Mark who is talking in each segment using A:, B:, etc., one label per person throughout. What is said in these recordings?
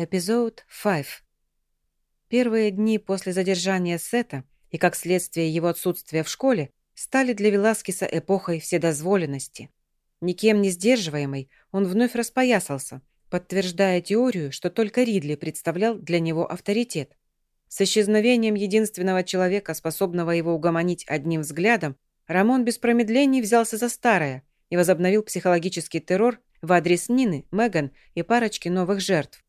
A: Эпизод 5. Первые дни после задержания Сета и, как следствие его отсутствия в школе, стали для Веласкеса эпохой вседозволенности. Никем не сдерживаемый, он вновь распоясался, подтверждая теорию, что только Ридли представлял для него авторитет. С исчезновением единственного человека, способного его угомонить одним взглядом, Рамон без промедлений взялся за старое и возобновил психологический террор в адрес Нины, Меган и парочки новых жертв.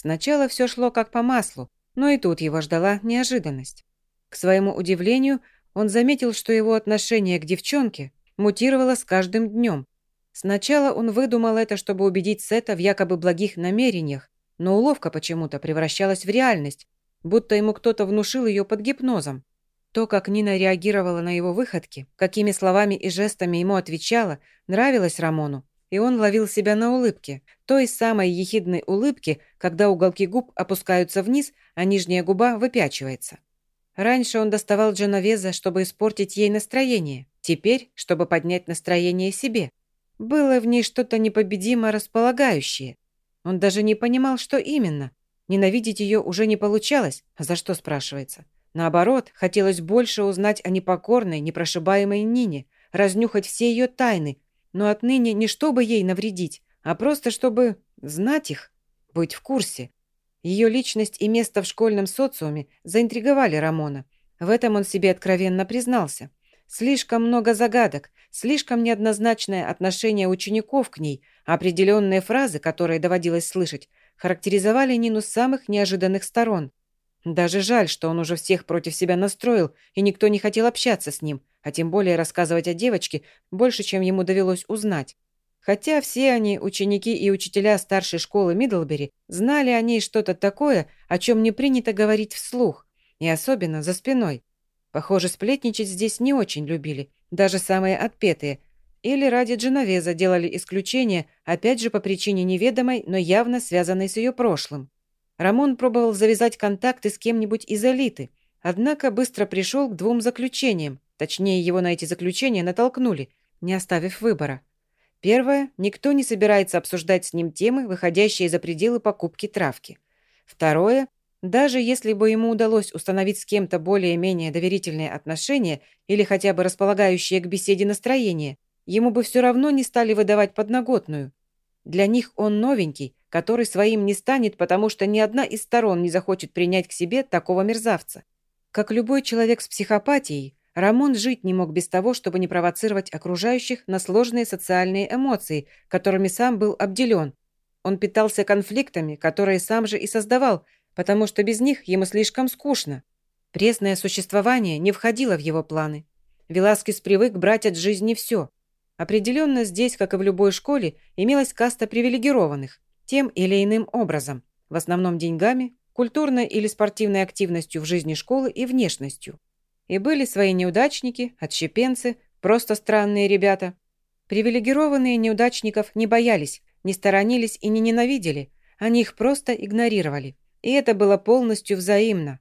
A: Сначала все шло как по маслу, но и тут его ждала неожиданность. К своему удивлению, он заметил, что его отношение к девчонке мутировало с каждым днем. Сначала он выдумал это, чтобы убедить Сета в якобы благих намерениях, но уловка почему-то превращалась в реальность, будто ему кто-то внушил ее под гипнозом. То, как Нина реагировала на его выходки, какими словами и жестами ему отвечала, нравилось Рамону, и он ловил себя на улыбке, той самой ехидной улыбке, когда уголки губ опускаются вниз, а нижняя губа выпячивается. Раньше он доставал Дженовеза, чтобы испортить ей настроение, теперь, чтобы поднять настроение себе. Было в ней что-то непобедимо располагающее. Он даже не понимал, что именно. Ненавидеть ее уже не получалось, за что спрашивается. Наоборот, хотелось больше узнать о непокорной, непрошибаемой Нине, разнюхать все ее тайны, но отныне не чтобы ей навредить, а просто чтобы знать их, быть в курсе. Ее личность и место в школьном социуме заинтриговали Рамона. В этом он себе откровенно признался. Слишком много загадок, слишком неоднозначное отношение учеников к ней, определенные фразы, которые доводилось слышать, характеризовали Нину с самых неожиданных сторон. Даже жаль, что он уже всех против себя настроил, и никто не хотел общаться с ним, а тем более рассказывать о девочке больше, чем ему довелось узнать. Хотя все они, ученики и учителя старшей школы Мидлбери, знали о ней что-то такое, о чем не принято говорить вслух, и особенно за спиной. Похоже, сплетничать здесь не очень любили, даже самые отпетые. Или ради Дженовеза делали исключение, опять же по причине неведомой, но явно связанной с ее прошлым. Рамон пробовал завязать контакты с кем-нибудь из элиты, однако быстро пришел к двум заключениям, точнее, его на эти заключения натолкнули, не оставив выбора. Первое, никто не собирается обсуждать с ним темы, выходящие за пределы покупки травки. Второе, даже если бы ему удалось установить с кем-то более-менее доверительные отношения или хотя бы располагающие к беседе настроение, ему бы все равно не стали выдавать подноготную. Для них он новенький, который своим не станет, потому что ни одна из сторон не захочет принять к себе такого мерзавца. Как любой человек с психопатией, Рамон жить не мог без того, чтобы не провоцировать окружающих на сложные социальные эмоции, которыми сам был обделен. Он питался конфликтами, которые сам же и создавал, потому что без них ему слишком скучно. Пресное существование не входило в его планы. Веласкес привык брать от жизни все. Определенно здесь, как и в любой школе, имелась каста привилегированных – тем или иным образом, в основном деньгами, культурной или спортивной активностью в жизни школы и внешностью. И были свои неудачники, отщепенцы, просто странные ребята. Привилегированные неудачников не боялись, не сторонились и не ненавидели, они их просто игнорировали. И это было полностью взаимно.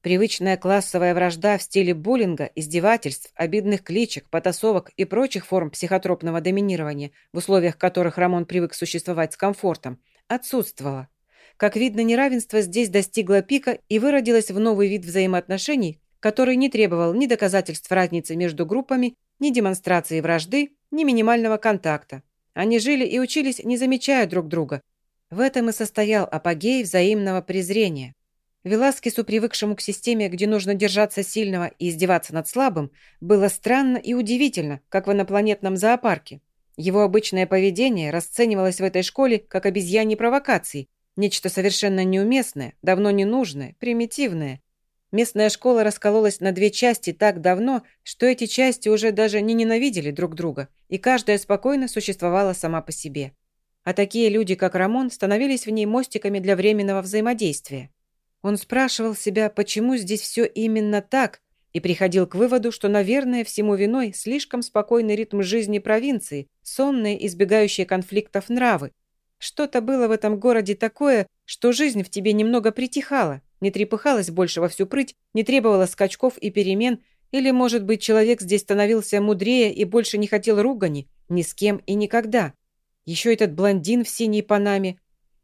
A: Привычная классовая вражда в стиле буллинга, издевательств, обидных кличек, потасовок и прочих форм психотропного доминирования, в условиях которых Рамон привык существовать с комфортом, отсутствовала. Как видно, неравенство здесь достигло пика и выродилось в новый вид взаимоотношений, который не требовал ни доказательств разницы между группами, ни демонстрации вражды, ни минимального контакта. Они жили и учились, не замечая друг друга. В этом и состоял апогей взаимного презрения. Веласкесу, привыкшему к системе, где нужно держаться сильного и издеваться над слабым, было странно и удивительно, как в инопланетном зоопарке. Его обычное поведение расценивалось в этой школе как обезьяньи провокации, нечто совершенно неуместное, давно ненужное, примитивное. Местная школа раскололась на две части так давно, что эти части уже даже не ненавидели друг друга, и каждая спокойно существовала сама по себе. А такие люди, как Рамон, становились в ней мостиками для временного взаимодействия. Он спрашивал себя, почему здесь все именно так, и приходил к выводу, что, наверное, всему виной слишком спокойный ритм жизни провинции, сонные, избегающие конфликтов нравы. Что-то было в этом городе такое, что жизнь в тебе немного притихала, не трепыхалась больше во всю прыть, не требовала скачков и перемен, или, может быть, человек здесь становился мудрее и больше не хотел ругани, ни с кем и никогда. Еще этот блондин в синей панаме.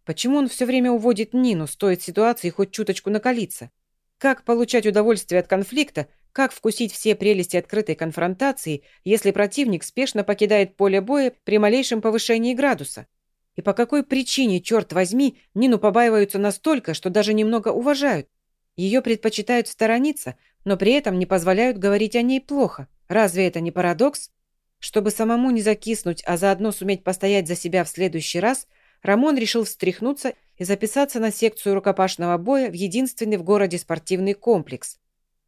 A: Почему он все время уводит Нину, стоит ситуации хоть чуточку накалиться? Как получать удовольствие от конфликта, как вкусить все прелести открытой конфронтации, если противник спешно покидает поле боя при малейшем повышении градуса? И по какой причине, черт возьми, Нину побаиваются настолько, что даже немного уважают? Ее предпочитают сторониться, но при этом не позволяют говорить о ней плохо. Разве это не парадокс? Чтобы самому не закиснуть, а заодно суметь постоять за себя в следующий раз, Рамон решил встряхнуться и записаться на секцию рукопашного боя в единственный в городе спортивный комплекс.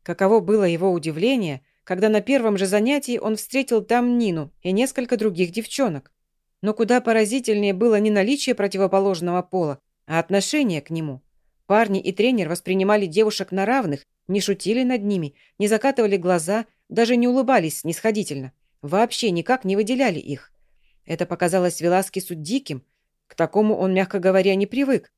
A: Каково было его удивление, когда на первом же занятии он встретил там Нину и несколько других девчонок. Но куда поразительнее было не наличие противоположного пола, а отношение к нему. Парни и тренер воспринимали девушек на равных, не шутили над ними, не закатывали глаза, даже не улыбались снисходительно. Вообще никак не выделяли их. Это показалось Веласкесу диким – к такому он, мягко говоря, не привык,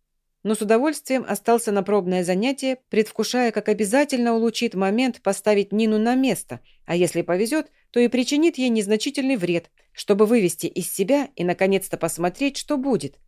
A: но с удовольствием остался на пробное занятие, предвкушая, как обязательно улучит момент поставить Нину на место, а если повезет, то и причинит ей незначительный вред, чтобы вывести из себя и, наконец-то, посмотреть, что будет.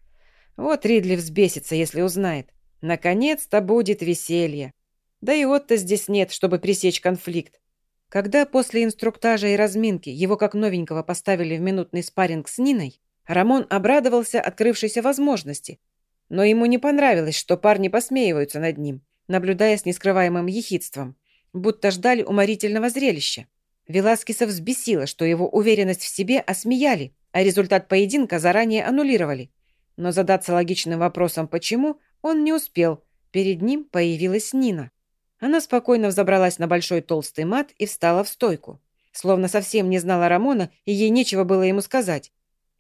A: Вот Ридли взбесится, если узнает. Наконец-то будет веселье. Да и вот-то здесь нет, чтобы пресечь конфликт. Когда после инструктажа и разминки его как новенького поставили в минутный спарринг с Ниной, Рамон обрадовался открывшейся возможности, но ему не понравилось, что парни посмеиваются над ним, наблюдая с нескрываемым ехидством, будто ждали уморительного зрелища. Веласкеса взбесило, что его уверенность в себе осмеяли, а результат поединка заранее аннулировали. Но задаться логичным вопросом «почему» он не успел. Перед ним появилась Нина. Она спокойно взобралась на большой толстый мат и встала в стойку. Словно совсем не знала Рамона, и ей нечего было ему сказать.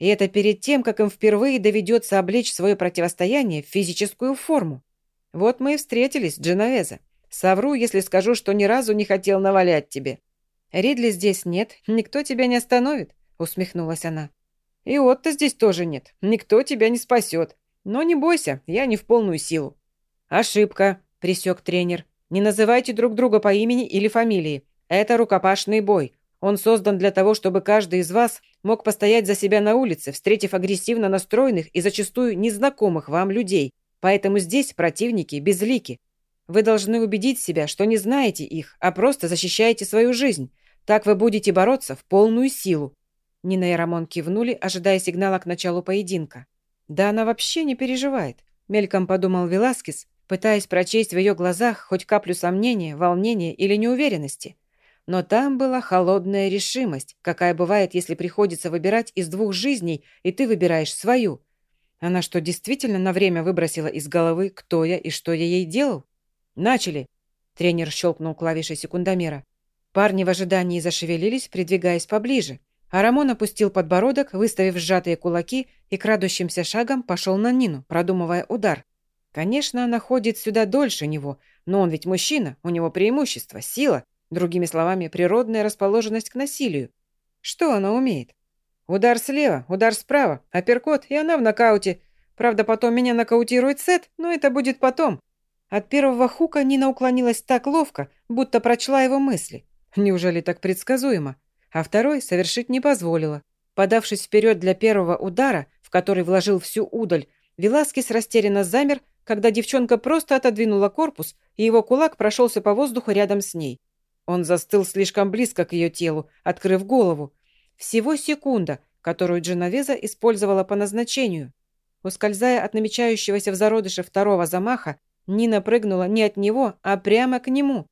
A: И это перед тем, как им впервые доведется облечь свое противостояние в физическую форму. Вот мы и встретились, Дженовеза. Совру, если скажу, что ни разу не хотел навалять тебе. Ридли здесь нет, никто тебя не остановит, усмехнулась она. И Отто здесь тоже нет, никто тебя не спасет. Но не бойся, я не в полную силу. Ошибка, присек тренер. Не называйте друг друга по имени или фамилии. Это рукопашный бой. Он создан для того, чтобы каждый из вас мог постоять за себя на улице, встретив агрессивно настроенных и зачастую незнакомых вам людей. Поэтому здесь противники безлики. Вы должны убедить себя, что не знаете их, а просто защищаете свою жизнь. Так вы будете бороться в полную силу». Нина и Рамон кивнули, ожидая сигнала к началу поединка. «Да она вообще не переживает», — мельком подумал Веласкес, пытаясь прочесть в ее глазах хоть каплю сомнения, волнения или неуверенности. Но там была холодная решимость, какая бывает, если приходится выбирать из двух жизней, и ты выбираешь свою. Она что, действительно на время выбросила из головы, кто я и что я ей делал? Начали. Тренер щелкнул клавишей секундомера. Парни в ожидании зашевелились, придвигаясь поближе. А Рамон опустил подбородок, выставив сжатые кулаки и крадущимся шагом пошел на Нину, продумывая удар. Конечно, она ходит сюда дольше него, но он ведь мужчина, у него преимущество, сила. Другими словами, природная расположенность к насилию. Что она умеет? Удар слева, удар справа, апперкот, и она в нокауте. Правда, потом меня нокаутирует Сет, но это будет потом. От первого хука Нина уклонилась так ловко, будто прочла его мысли. Неужели так предсказуемо? А второй совершить не позволила. Подавшись вперед для первого удара, в который вложил всю удаль, Веласкес растерянно замер, когда девчонка просто отодвинула корпус, и его кулак прошелся по воздуху рядом с ней. Он застыл слишком близко к ее телу, открыв голову. Всего секунда, которую Дженовеза использовала по назначению. Ускользая от намечающегося в зародыше второго замаха, Нина прыгнула не от него, а прямо к нему.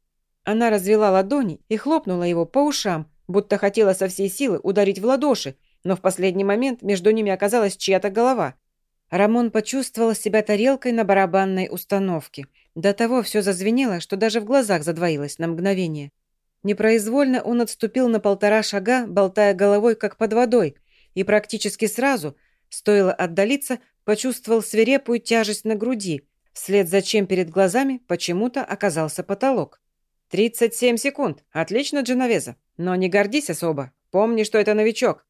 A: Она развела ладони и хлопнула его по ушам, будто хотела со всей силы ударить в ладоши, но в последний момент между ними оказалась чья-то голова. Рамон почувствовал себя тарелкой на барабанной установке. До того все зазвенело, что даже в глазах задвоилось на мгновение. Непроизвольно он отступил на полтора шага, болтая головой, как под водой, и практически сразу, стоило отдалиться, почувствовал свирепую тяжесть на груди, вслед за чем перед глазами почему-то оказался потолок. «Тридцать семь секунд. Отлично, Дженовеза. Но не гордись особо. Помни, что это новичок».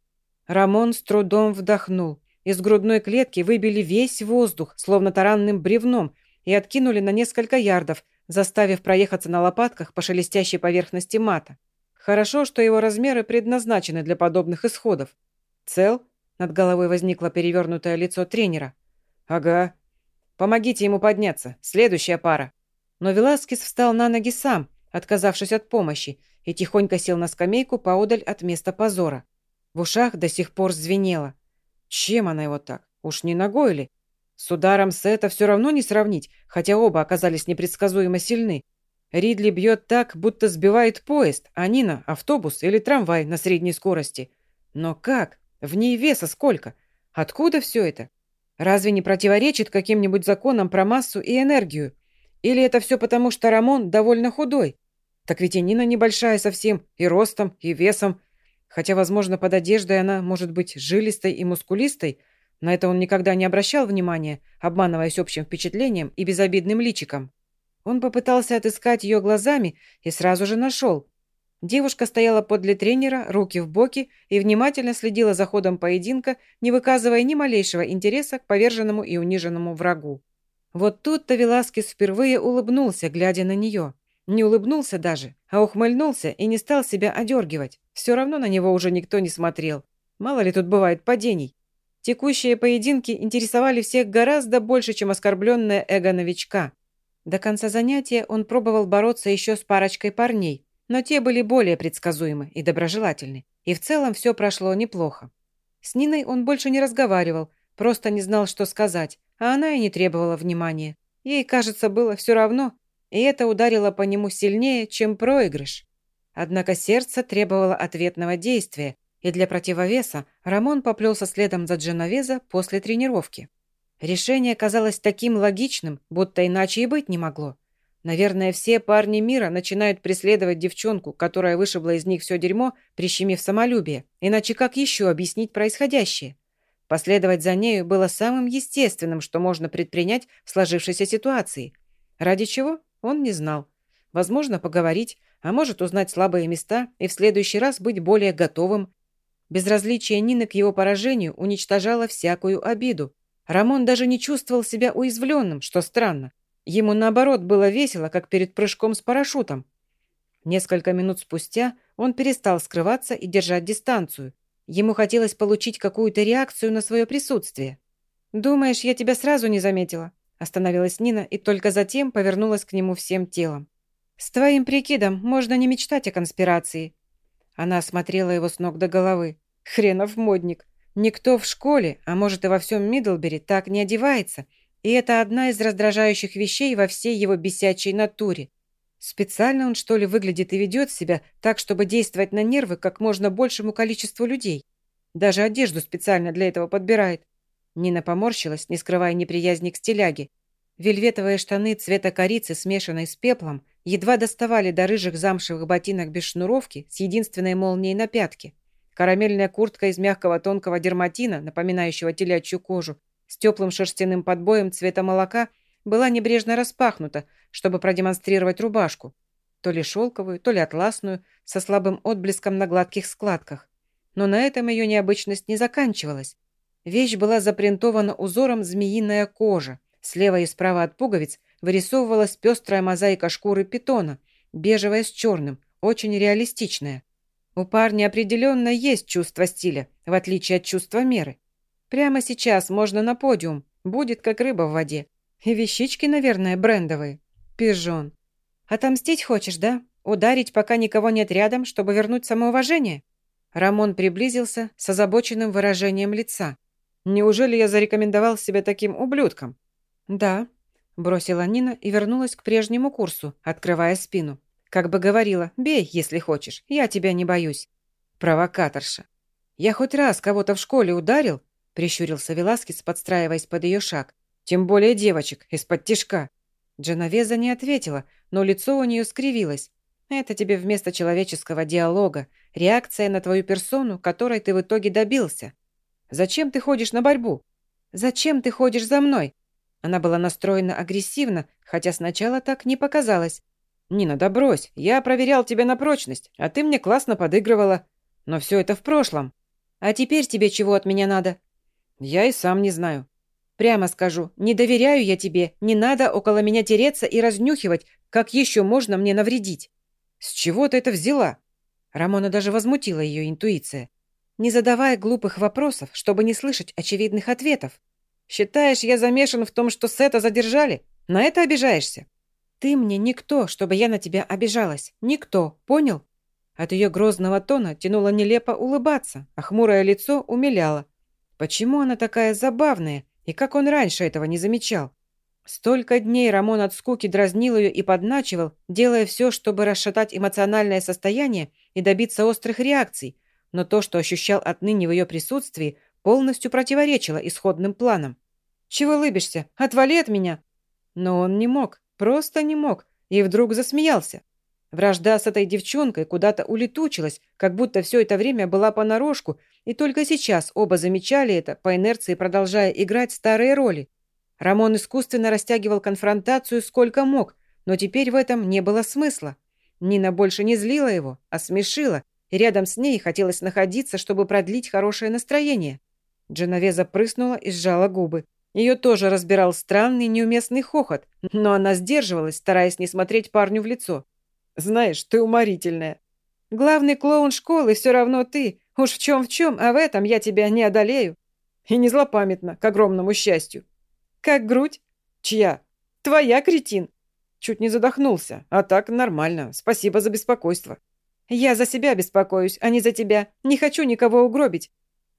A: Рамон с трудом вдохнул. Из грудной клетки выбили весь воздух, словно таранным бревном, и откинули на несколько ярдов, заставив проехаться на лопатках по шелестящей поверхности мата. Хорошо, что его размеры предназначены для подобных исходов. Цел? Над головой возникло перевернутое лицо тренера. Ага. Помогите ему подняться. Следующая пара». Но Веласкес встал на ноги сам, отказавшись от помощи, и тихонько сел на скамейку поодаль от места позора. В ушах до сих пор звенело. Чем она его так? Уж не ногой ли? С ударом Сета все равно не сравнить, хотя оба оказались непредсказуемо сильны. Ридли бьет так, будто сбивает поезд, а Нина – автобус или трамвай на средней скорости. Но как? В ней веса сколько? Откуда все это? Разве не противоречит каким-нибудь законам про массу и энергию? Или это все потому, что Рамон довольно худой? Так ведь и Нина небольшая совсем, и ростом, и весом. Хотя, возможно, под одеждой она может быть жилистой и мускулистой. На это он никогда не обращал внимания, обманываясь общим впечатлением и безобидным личиком. Он попытался отыскать ее глазами и сразу же нашел. Девушка стояла подле тренера, руки в боки, и внимательно следила за ходом поединка, не выказывая ни малейшего интереса к поверженному и униженному врагу. Вот тут-то Веласкес впервые улыбнулся, глядя на нее. Не улыбнулся даже, а ухмыльнулся и не стал себя одергивать. Все равно на него уже никто не смотрел. Мало ли тут бывает падений. Текущие поединки интересовали всех гораздо больше, чем оскорбленное эго новичка. До конца занятия он пробовал бороться еще с парочкой парней, но те были более предсказуемы и доброжелательны, и в целом все прошло неплохо. С Ниной он больше не разговаривал, просто не знал, что сказать, а она и не требовала внимания. Ей, кажется, было все равно, и это ударило по нему сильнее, чем проигрыш. Однако сердце требовало ответного действия, и для противовеса Рамон поплелся следом за Дженовеза после тренировки. Решение казалось таким логичным, будто иначе и быть не могло. Наверное, все парни мира начинают преследовать девчонку, которая вышибла из них все дерьмо, прищемив самолюбие. Иначе как еще объяснить происходящее? Последовать за нею было самым естественным, что можно предпринять в сложившейся ситуации. Ради чего? Он не знал. Возможно, поговорить, а может узнать слабые места и в следующий раз быть более готовым. Безразличие Нины к его поражению уничтожало всякую обиду. Рамон даже не чувствовал себя уязвленным, что странно. Ему, наоборот, было весело, как перед прыжком с парашютом. Несколько минут спустя он перестал скрываться и держать дистанцию. Ему хотелось получить какую-то реакцию на свое присутствие. «Думаешь, я тебя сразу не заметила?» Остановилась Нина и только затем повернулась к нему всем телом. «С твоим прикидом можно не мечтать о конспирации». Она осмотрела его с ног до головы. «Хренов модник. Никто в школе, а может и во всем Мидлбери, так не одевается, и это одна из раздражающих вещей во всей его бесячей натуре. Специально он, что ли, выглядит и ведет себя так, чтобы действовать на нервы как можно большему количеству людей. Даже одежду специально для этого подбирает. Нина поморщилась, не скрывая неприязни к стиляге. Вельветовые штаны цвета корицы, смешанной с пеплом, едва доставали до рыжих замшевых ботинок без шнуровки с единственной молнией на пятке. Карамельная куртка из мягкого тонкого дерматина, напоминающего телячью кожу, с теплым шерстяным подбоем цвета молока, была небрежно распахнута, чтобы продемонстрировать рубашку. То ли шелковую, то ли атласную, со слабым отблеском на гладких складках. Но на этом ее необычность не заканчивалась. Вещь была запринтована узором змеиная кожа. Слева и справа от пуговиц вырисовывалась пестрая мозаика шкуры питона, бежевая с черным, очень реалистичная. У парня определенно есть чувство стиля, в отличие от чувства меры. Прямо сейчас можно на подиум, будет как рыба в воде. И вещички, наверное, брендовые. Пижон. Отомстить хочешь, да? Ударить, пока никого нет рядом, чтобы вернуть самоуважение? Рамон приблизился с озабоченным выражением лица. Неужели я зарекомендовал себя таким ублюдком? Да, бросила Нина и вернулась к прежнему курсу, открывая спину. Как бы говорила, бей, если хочешь, я тебя не боюсь. Провокаторша. Я хоть раз кого-то в школе ударил, прищурился Веласкес, подстраиваясь под ее шаг. Тем более девочек, из-под тишка. Дженовеза не ответила, но лицо у нее скривилось. Это тебе вместо человеческого диалога, реакция на твою персону, которой ты в итоге добился. Зачем ты ходишь на борьбу? Зачем ты ходишь за мной? Она была настроена агрессивно, хотя сначала так не показалось. «Нина, да брось, я проверял тебя на прочность, а ты мне классно подыгрывала. Но все это в прошлом. А теперь тебе чего от меня надо?» «Я и сам не знаю». «Прямо скажу, не доверяю я тебе, не надо около меня тереться и разнюхивать, как еще можно мне навредить». «С чего ты это взяла?» Рамона даже возмутила ее интуиция. «Не задавая глупых вопросов, чтобы не слышать очевидных ответов». Считаешь, я замешан в том, что Сета задержали? На это обижаешься? Ты мне никто, чтобы я на тебя обижалась. Никто, понял? От ее грозного тона тянуло нелепо улыбаться, а хмурое лицо умиляло. Почему она такая забавная, и как он раньше этого не замечал? Столько дней Рамон от скуки дразнил ее и подначивал, делая все, чтобы расшатать эмоциональное состояние и добиться острых реакций, но то, что ощущал отныне в ее присутствии, полностью противоречило исходным планам. «Чего лыбишься? Отвали от меня!» Но он не мог, просто не мог, и вдруг засмеялся. Вражда с этой девчонкой куда-то улетучилась, как будто все это время была понарошку, и только сейчас оба замечали это, по инерции продолжая играть старые роли. Рамон искусственно растягивал конфронтацию сколько мог, но теперь в этом не было смысла. Нина больше не злила его, а смешила, и рядом с ней хотелось находиться, чтобы продлить хорошее настроение. Дженовеза прыснула и сжала губы. Ее тоже разбирал странный неуместный хохот, но она сдерживалась, стараясь не смотреть парню в лицо. «Знаешь, ты уморительная. Главный клоун школы все равно ты. Уж в чем в чем, а в этом я тебя не одолею. И не злопамятно, к огромному счастью. Как грудь? Чья? Твоя, кретин. Чуть не задохнулся. А так нормально. Спасибо за беспокойство. Я за себя беспокоюсь, а не за тебя. Не хочу никого угробить.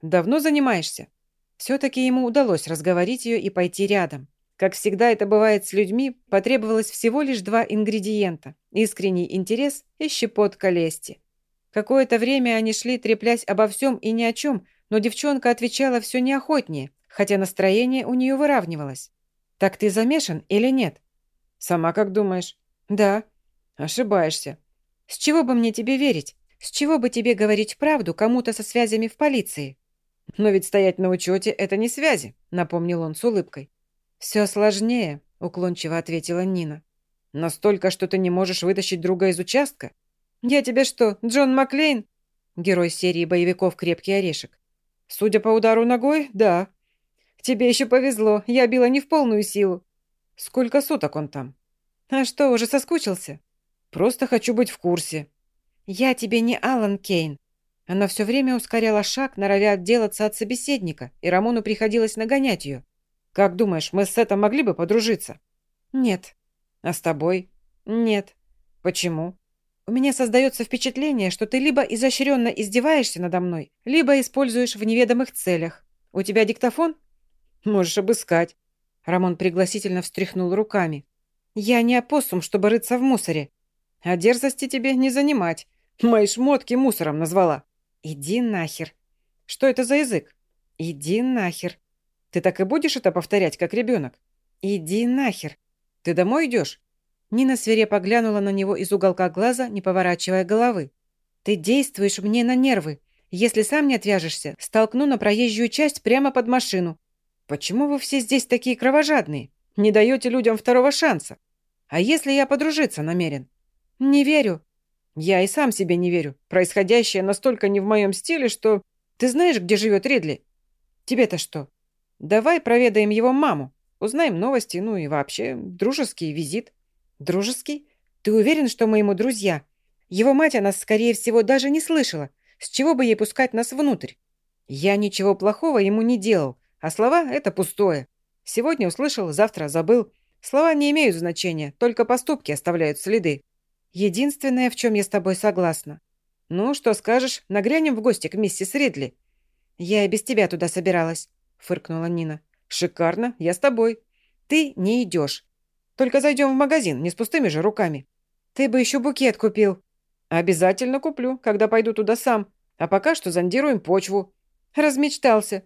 A: Давно занимаешься? Все-таки ему удалось разговорить ее и пойти рядом. Как всегда это бывает с людьми, потребовалось всего лишь два ингредиента – искренний интерес и щепотка лести. Какое-то время они шли, треплясь обо всем и ни о чем, но девчонка отвечала все неохотнее, хотя настроение у нее выравнивалось. «Так ты замешан или нет?» «Сама как думаешь?» «Да». «Ошибаешься». «С чего бы мне тебе верить? С чего бы тебе говорить правду кому-то со связями в полиции?» «Но ведь стоять на учете – это не связи», – напомнил он с улыбкой. «Все сложнее», – уклончиво ответила Нина. «Настолько, что ты не можешь вытащить друга из участка?» «Я тебе что, Джон Маклейн?» Герой серии боевиков «Крепкий орешек». «Судя по удару ногой, да», Тебе еще повезло, я била не в полную силу. Сколько суток он там? А что, уже соскучился? Просто хочу быть в курсе. Я тебе не Алан Кейн. Она все время ускоряла шаг, норовя отделаться от собеседника, и Рамону приходилось нагонять ее. Как думаешь, мы с Сетом могли бы подружиться? Нет. А с тобой? Нет. Почему? У меня создается впечатление, что ты либо изощренно издеваешься надо мной, либо используешь в неведомых целях. У тебя диктофон? Можешь обыскать». Рамон пригласительно встряхнул руками. «Я не опоссум, чтобы рыться в мусоре. А дерзости тебе не занимать. Мои шмотки мусором назвала». «Иди нахер». «Что это за язык?» «Иди нахер». «Ты так и будешь это повторять, как ребенок?» «Иди нахер». «Ты домой идешь?» Нина свирепо глянула на него из уголка глаза, не поворачивая головы. «Ты действуешь мне на нервы. Если сам не отвяжешься, столкну на проезжую часть прямо под машину. «Почему вы все здесь такие кровожадные? Не даете людям второго шанса? А если я подружиться намерен?» «Не верю». «Я и сам себе не верю. Происходящее настолько не в моем стиле, что... Ты знаешь, где живет Ридли?» «Тебе-то что?» «Давай проведаем его маму. Узнаем новости, ну и вообще дружеский визит». «Дружеский? Ты уверен, что мы ему друзья? Его мать о нас, скорее всего, даже не слышала. С чего бы ей пускать нас внутрь?» «Я ничего плохого ему не делал. А слова — это пустое. Сегодня услышал, завтра забыл. Слова не имеют значения, только поступки оставляют следы. Единственное, в чем я с тобой согласна. Ну, что скажешь, нагрянем в гости к миссис Ридли. Я и без тебя туда собиралась, фыркнула Нина. Шикарно, я с тобой. Ты не идешь. Только зайдем в магазин, не с пустыми же руками. Ты бы еще букет купил. Обязательно куплю, когда пойду туда сам. А пока что зондируем почву. Размечтался.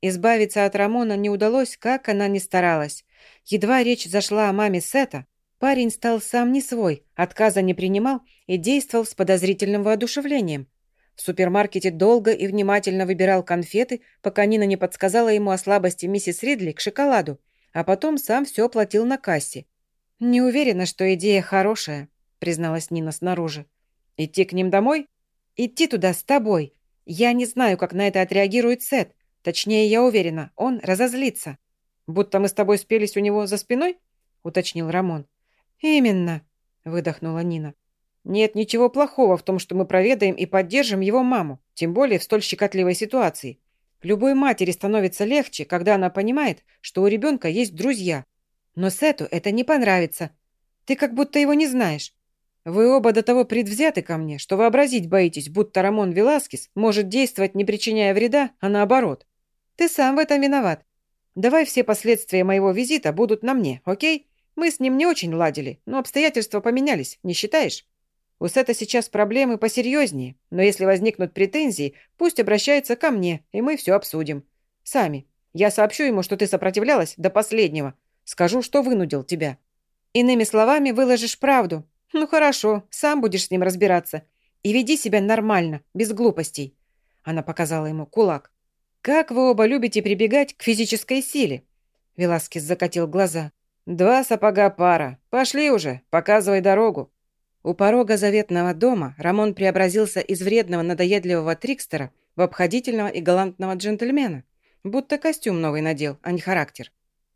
A: Избавиться от Рамона не удалось, как она ни старалась. Едва речь зашла о маме Сета, парень стал сам не свой, отказа не принимал и действовал с подозрительным воодушевлением. В супермаркете долго и внимательно выбирал конфеты, пока Нина не подсказала ему о слабости миссис Ридли к шоколаду, а потом сам все оплатил на кассе. «Не уверена, что идея хорошая», — призналась Нина снаружи. «Идти к ним домой?» «Идти туда с тобой. Я не знаю, как на это отреагирует Сет. Точнее, я уверена, он разозлится. Будто мы с тобой спелись у него за спиной?» — уточнил Рамон. «Именно», — выдохнула Нина. «Нет ничего плохого в том, что мы проведаем и поддержим его маму, тем более в столь щекотливой ситуации. Любой матери становится легче, когда она понимает, что у ребенка есть друзья. Но Сету это не понравится. Ты как будто его не знаешь. Вы оба до того предвзяты ко мне, что вообразить боитесь, будто Рамон Веласкес может действовать, не причиняя вреда, а наоборот. Ты сам в этом виноват. Давай все последствия моего визита будут на мне, окей? Мы с ним не очень ладили, но обстоятельства поменялись, не считаешь? У Сета сейчас проблемы посерьезнее, но если возникнут претензии, пусть обращается ко мне, и мы все обсудим. Сами. Я сообщу ему, что ты сопротивлялась до последнего. Скажу, что вынудил тебя. Иными словами, выложишь правду. Ну хорошо, сам будешь с ним разбираться. И веди себя нормально, без глупостей. Она показала ему кулак. «Как вы оба любите прибегать к физической силе?» Веласкес закатил глаза. «Два сапога пара. Пошли уже, показывай дорогу». У порога заветного дома Рамон преобразился из вредного надоедливого трикстера в обходительного и галантного джентльмена. Будто костюм новый надел, а не характер.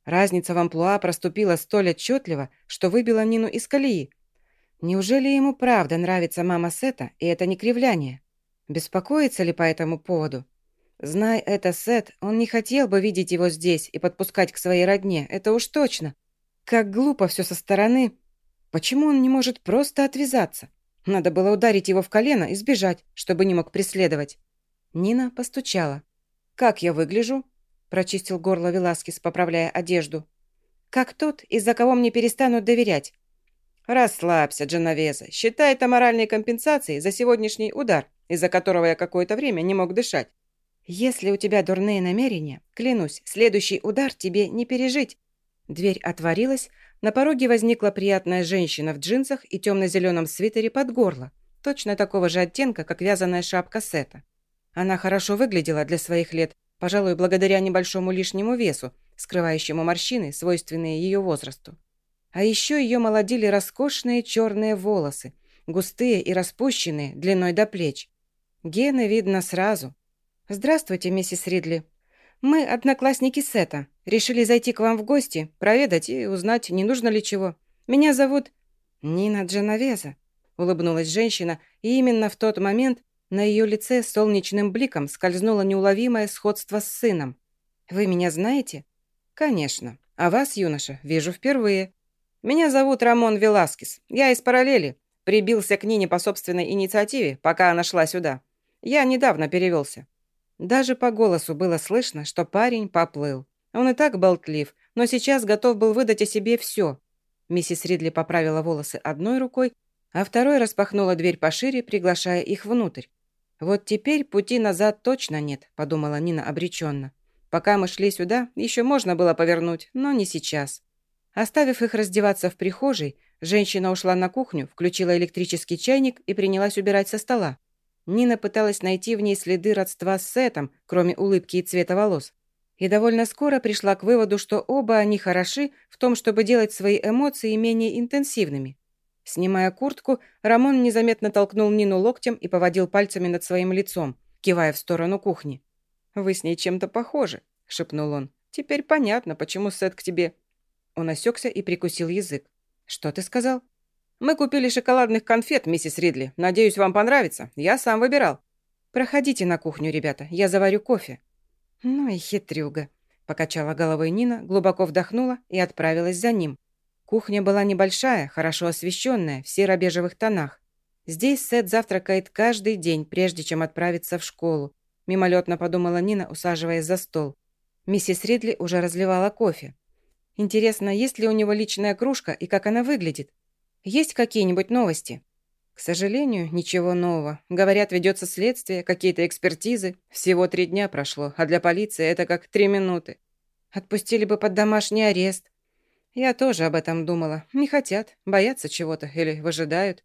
A: Разница в амплуа проступила столь отчетливо, что выбила Нину из колеи. Неужели ему правда нравится мама Сета, и это не кривляние? Беспокоится ли по этому поводу? Зная это Сет, он не хотел бы видеть его здесь и подпускать к своей родне, это уж точно. Как глупо все со стороны, Почему он не может просто отвязаться? Надо было ударить его в колено и сбежать, чтобы не мог преследовать. Нина постучала. «Как я выгляжу?» Прочистил горло Веласкес, поправляя одежду. «Как тот, из-за кого мне перестанут доверять». «Расслабься, Дженовеза. Считай это моральной компенсацией за сегодняшний удар, из-за которого я какое-то время не мог дышать. Если у тебя дурные намерения, клянусь, следующий удар тебе не пережить». Дверь отворилась, на пороге возникла приятная женщина в джинсах и темно-зеленом свитере под горло, точно такого же оттенка, как вязаная шапка Сета. Она хорошо выглядела для своих лет, пожалуй, благодаря небольшому лишнему весу, скрывающему морщины, свойственные ее возрасту. А еще ее молодили роскошные черные волосы, густые и распущенные, длиной до плеч. Гены видно сразу. «Здравствуйте, миссис Ридли», «Мы одноклассники Сета. Решили зайти к вам в гости, проведать и узнать, не нужно ли чего. Меня зовут...» «Нина Дженовеза», — улыбнулась женщина, и именно в тот момент на ее лице солнечным бликом скользнуло неуловимое сходство с сыном. «Вы меня знаете?» «Конечно. А вас, юноша, вижу впервые. Меня зовут Рамон Веласкес. Я из параллели. Прибился к Нине по собственной инициативе, пока она шла сюда. Я недавно перевелся. Даже по голосу было слышно, что парень поплыл. Он и так болтлив, но сейчас готов был выдать о себе все. Миссис Ридли поправила волосы одной рукой, а второй распахнула дверь пошире, приглашая их внутрь. «Вот теперь пути назад точно нет», – подумала Нина обреченно. «Пока мы шли сюда, еще можно было повернуть, но не сейчас». Оставив их раздеваться в прихожей, женщина ушла на кухню, включила электрический чайник и принялась убирать со стола. Нина пыталась найти в ней следы родства с Сетом, кроме улыбки и цвета волос. И довольно скоро пришла к выводу, что оба они хороши в том, чтобы делать свои эмоции менее интенсивными. Снимая куртку, Рамон незаметно толкнул Нину локтем и поводил пальцами над своим лицом, кивая в сторону кухни. «Вы с ней чем-то похожи», — шепнул он. «Теперь понятно, почему Сет к тебе...» Он осекся и прикусил язык. «Что ты сказал?» «Мы купили шоколадных конфет, миссис Ридли. Надеюсь, вам понравится. Я сам выбирал». «Проходите на кухню, ребята. Я заварю кофе». «Ну и хитрюга», — покачала головой Нина, глубоко вдохнула и отправилась за ним. Кухня была небольшая, хорошо освещенная, в серо-бежевых тонах. Здесь Сет завтракает каждый день, прежде чем отправиться в школу. Мимолетно подумала Нина, усаживаясь за стол. Миссис Ридли уже разливала кофе. Интересно, есть ли у него личная кружка и как она выглядит? Есть какие-нибудь новости?» «К сожалению, ничего нового. Говорят, ведется следствие, какие-то экспертизы. Всего три дня прошло, а для полиции это как три минуты. Отпустили бы под домашний арест. Я тоже об этом думала. Не хотят, боятся чего-то или выжидают.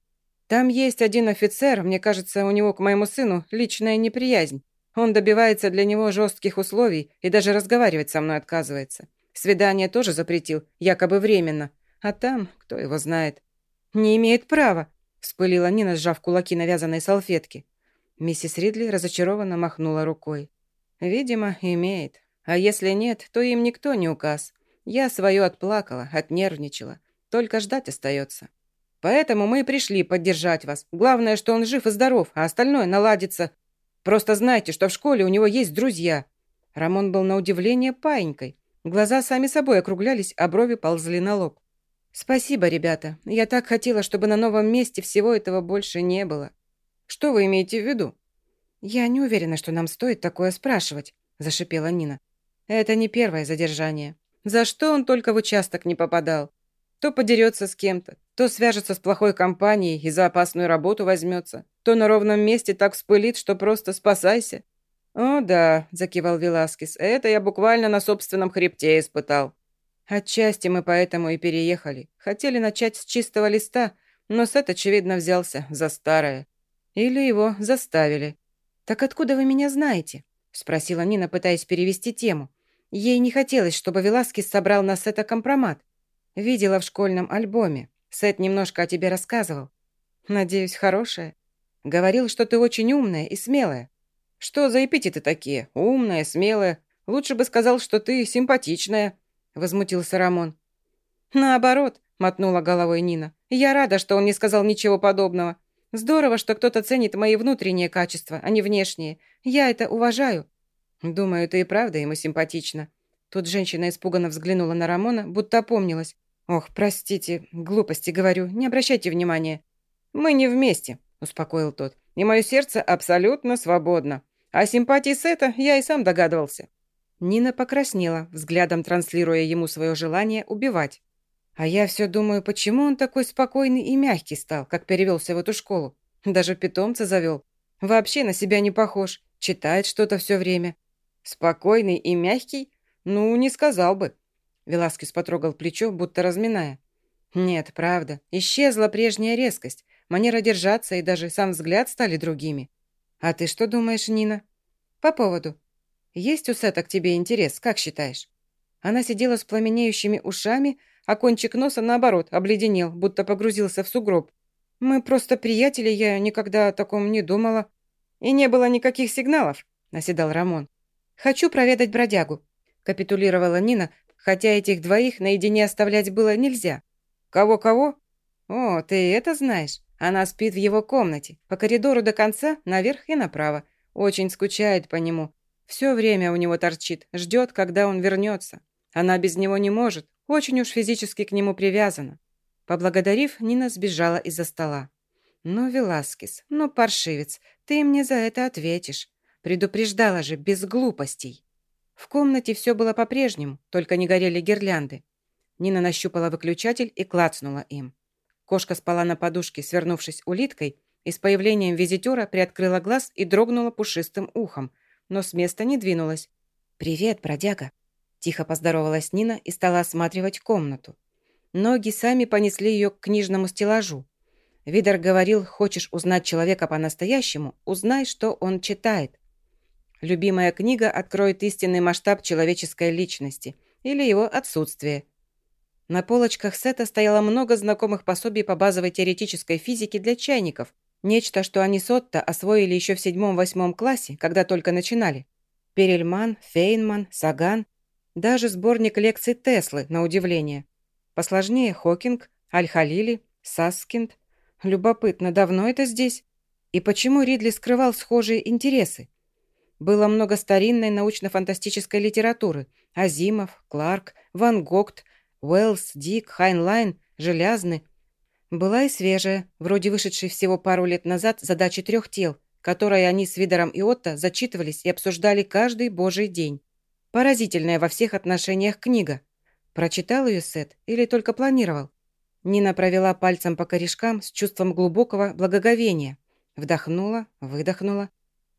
A: Там есть один офицер, мне кажется, у него к моему сыну личная неприязнь. Он добивается для него жестких условий и даже разговаривать со мной отказывается. Свидание тоже запретил, якобы временно. А там, кто его знает. «Не имеет права», – вспылила Нина, сжав кулаки на вязаной салфетке. Миссис Ридли разочарованно махнула рукой. «Видимо, имеет. А если нет, то им никто не указ. Я свое отплакала, отнервничала. Только ждать остается. Поэтому мы и пришли поддержать вас. Главное, что он жив и здоров, а остальное наладится. Просто знайте, что в школе у него есть друзья. Рамон был на удивление паинькой. Глаза сами собой округлялись, а брови ползли на лоб. «Спасибо, ребята. Я так хотела, чтобы на новом месте всего этого больше не было». «Что вы имеете в виду?» «Я не уверена, что нам стоит такое спрашивать», – зашипела Нина. «Это не первое задержание. За что он только в участок не попадал? То подерется с кем-то, то свяжется с плохой компанией и за опасную работу возьмется, то на ровном месте так вспылит, что просто спасайся». «О да», – закивал Веласкес, – «это я буквально на собственном хребте испытал». Отчасти мы поэтому и переехали. Хотели начать с чистого листа, но Сет, очевидно, взялся за старое. Или его заставили. «Так откуда вы меня знаете?» – спросила Нина, пытаясь перевести тему. Ей не хотелось, чтобы Веласкес собрал на Сета компромат. Видела в школьном альбоме. Сет немножко о тебе рассказывал. Надеюсь, хорошая. Говорил, что ты очень умная и смелая. Что за эпитеты такие? Умная, смелая. Лучше бы сказал, что ты симпатичная возмутился Рамон. «Наоборот», — мотнула головой Нина. «Я рада, что он не сказал ничего подобного. Здорово, что кто-то ценит мои внутренние качества, а не внешние. Я это уважаю». «Думаю, ты и правда ему симпатична». Тут женщина испуганно взглянула на Рамона, будто опомнилась. «Ох, простите, глупости говорю, не обращайте внимания». «Мы не вместе», — успокоил тот. «И мое сердце абсолютно свободно. А симпатии Сета я и сам догадывался. Нина покраснела, взглядом транслируя ему свое желание убивать. А я все думаю, почему он такой спокойный и мягкий стал, как перевелся в эту школу. Даже питомца завел. Вообще на себя не похож. Читает что-то все время. Спокойный и мягкий? Ну, не сказал бы. Веласкес потрогал плечо, будто разминая. Нет, правда. Исчезла прежняя резкость. Манера держаться и даже сам взгляд стали другими. А ты что думаешь, Нина? По поводу. Есть у Сета к тебе интерес, как считаешь?» Она сидела с пламенеющими ушами, а кончик носа, наоборот, обледенел, будто погрузился в сугроб. «Мы просто приятели, я никогда о таком не думала». «И не было никаких сигналов», — наседал Рамон. «Хочу проведать бродягу», — капитулировала Нина, хотя этих двоих наедине оставлять было нельзя. «Кого-кого?» «О, ты это знаешь. Она спит в его комнате, по коридору до конца, наверх и направо. Очень скучает по нему. Все время у него торчит, ждет, когда он вернется. Она без него не может, очень уж физически к нему привязана. Поблагодарив, Нина сбежала из-за стола. «Ну, Веласкес, ну, паршивец, ты мне за это ответишь. Предупреждала же, без глупостей». В комнате все было по-прежнему, только не горели гирлянды. Нина нащупала выключатель и клацнула им. Кошка спала на подушке, свернувшись улиткой, и с появлением визитера приоткрыла глаз и дрогнула пушистым ухом – но с места не двинулась. «Привет, бродяга!» Тихо поздоровалась Нина и стала осматривать комнату. Ноги сами понесли ее к книжному стеллажу. Видер говорил, хочешь узнать человека по-настоящему, узнай, что он читает. Любимая книга откроет истинный масштаб человеческой личности или его отсутствие. На полочках сета стояло много знакомых пособий по базовой теоретической физике для чайников, Нечто, что они с Отто освоили еще в седьмом-восьмом классе, когда только начинали. Перельман, Фейнман, Саган. Даже сборник лекций Теслы, на удивление. Посложнее Хокинг, Аль-Халили, Саскинд. Любопытно, давно это здесь? И почему Ридли скрывал схожие интересы? Было много старинной научно-фантастической литературы. Азимов, Кларк, Ван Вогт, Уэллс, Дик, Хайнлайн, Желязный – была и свежая, вроде вышедшей всего пару лет назад задачи трех тел, которые они с Видером и Отто зачитывались и обсуждали каждый божий день. Поразительная во всех отношениях книга. Прочитал ее Сет или только планировал? Нина провела пальцем по корешкам с чувством глубокого благоговения. Вдохнула, выдохнула.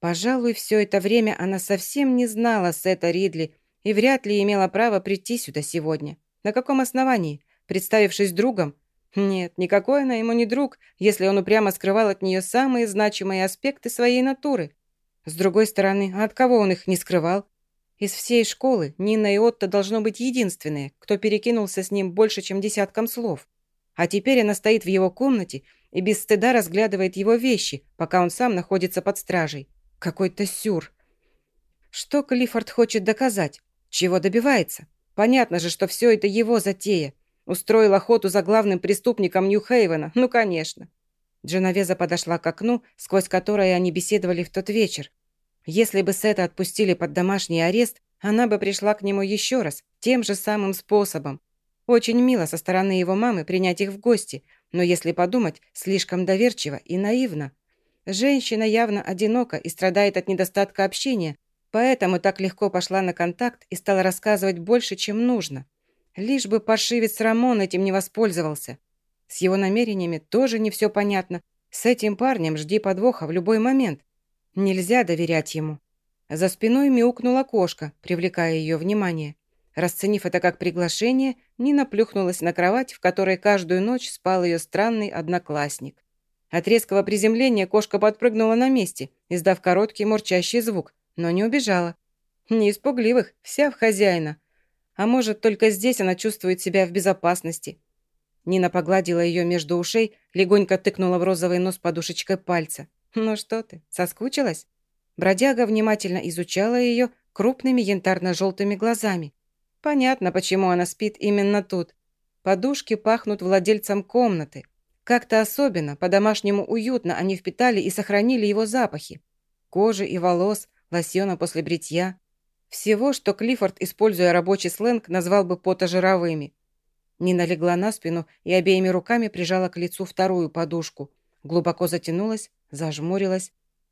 A: Пожалуй, все это время она совсем не знала Сета Ридли и вряд ли имела право прийти сюда сегодня. На каком основании? Представившись другом, нет, никакой она ему не друг, если он упрямо скрывал от нее самые значимые аспекты своей натуры. С другой стороны, а от кого он их не скрывал? Из всей школы Нина и Отто должно быть единственные, кто перекинулся с ним больше, чем десятком слов. А теперь она стоит в его комнате и без стыда разглядывает его вещи, пока он сам находится под стражей. Какой-то сюр. Что Клиффорд хочет доказать? Чего добивается? Понятно же, что все это его затея. Устроил охоту за главным преступником Нью-Хейвена? Ну, конечно. Дженовеза подошла к окну, сквозь которое они беседовали в тот вечер. Если бы Сета отпустили под домашний арест, она бы пришла к нему еще раз, тем же самым способом. Очень мило со стороны его мамы принять их в гости, но если подумать, слишком доверчиво и наивно. Женщина явно одинока и страдает от недостатка общения, поэтому так легко пошла на контакт и стала рассказывать больше, чем нужно. Лишь бы паршивец Рамон этим не воспользовался. С его намерениями тоже не все понятно. С этим парнем жди подвоха в любой момент. Нельзя доверять ему. За спиной мяукнула кошка, привлекая ее внимание. Расценив это как приглашение, Нина плюхнулась на кровать, в которой каждую ночь спал ее странный одноклассник. От резкого приземления кошка подпрыгнула на месте, издав короткий мурчащий звук, но не убежала. Не испугливых, вся в хозяина. А может, только здесь она чувствует себя в безопасности. Нина погладила ее между ушей, легонько тыкнула в розовый нос подушечкой пальца. «Ну что ты, соскучилась?» Бродяга внимательно изучала ее крупными янтарно-желтыми глазами. Понятно, почему она спит именно тут. Подушки пахнут владельцам комнаты. Как-то особенно, по-домашнему уютно они впитали и сохранили его запахи. Кожи и волос, лосьона после бритья. Всего, что Клиффорд, используя рабочий сленг, назвал бы потожировыми. Нина легла на спину и обеими руками прижала к лицу вторую подушку. Глубоко затянулась, зажмурилась.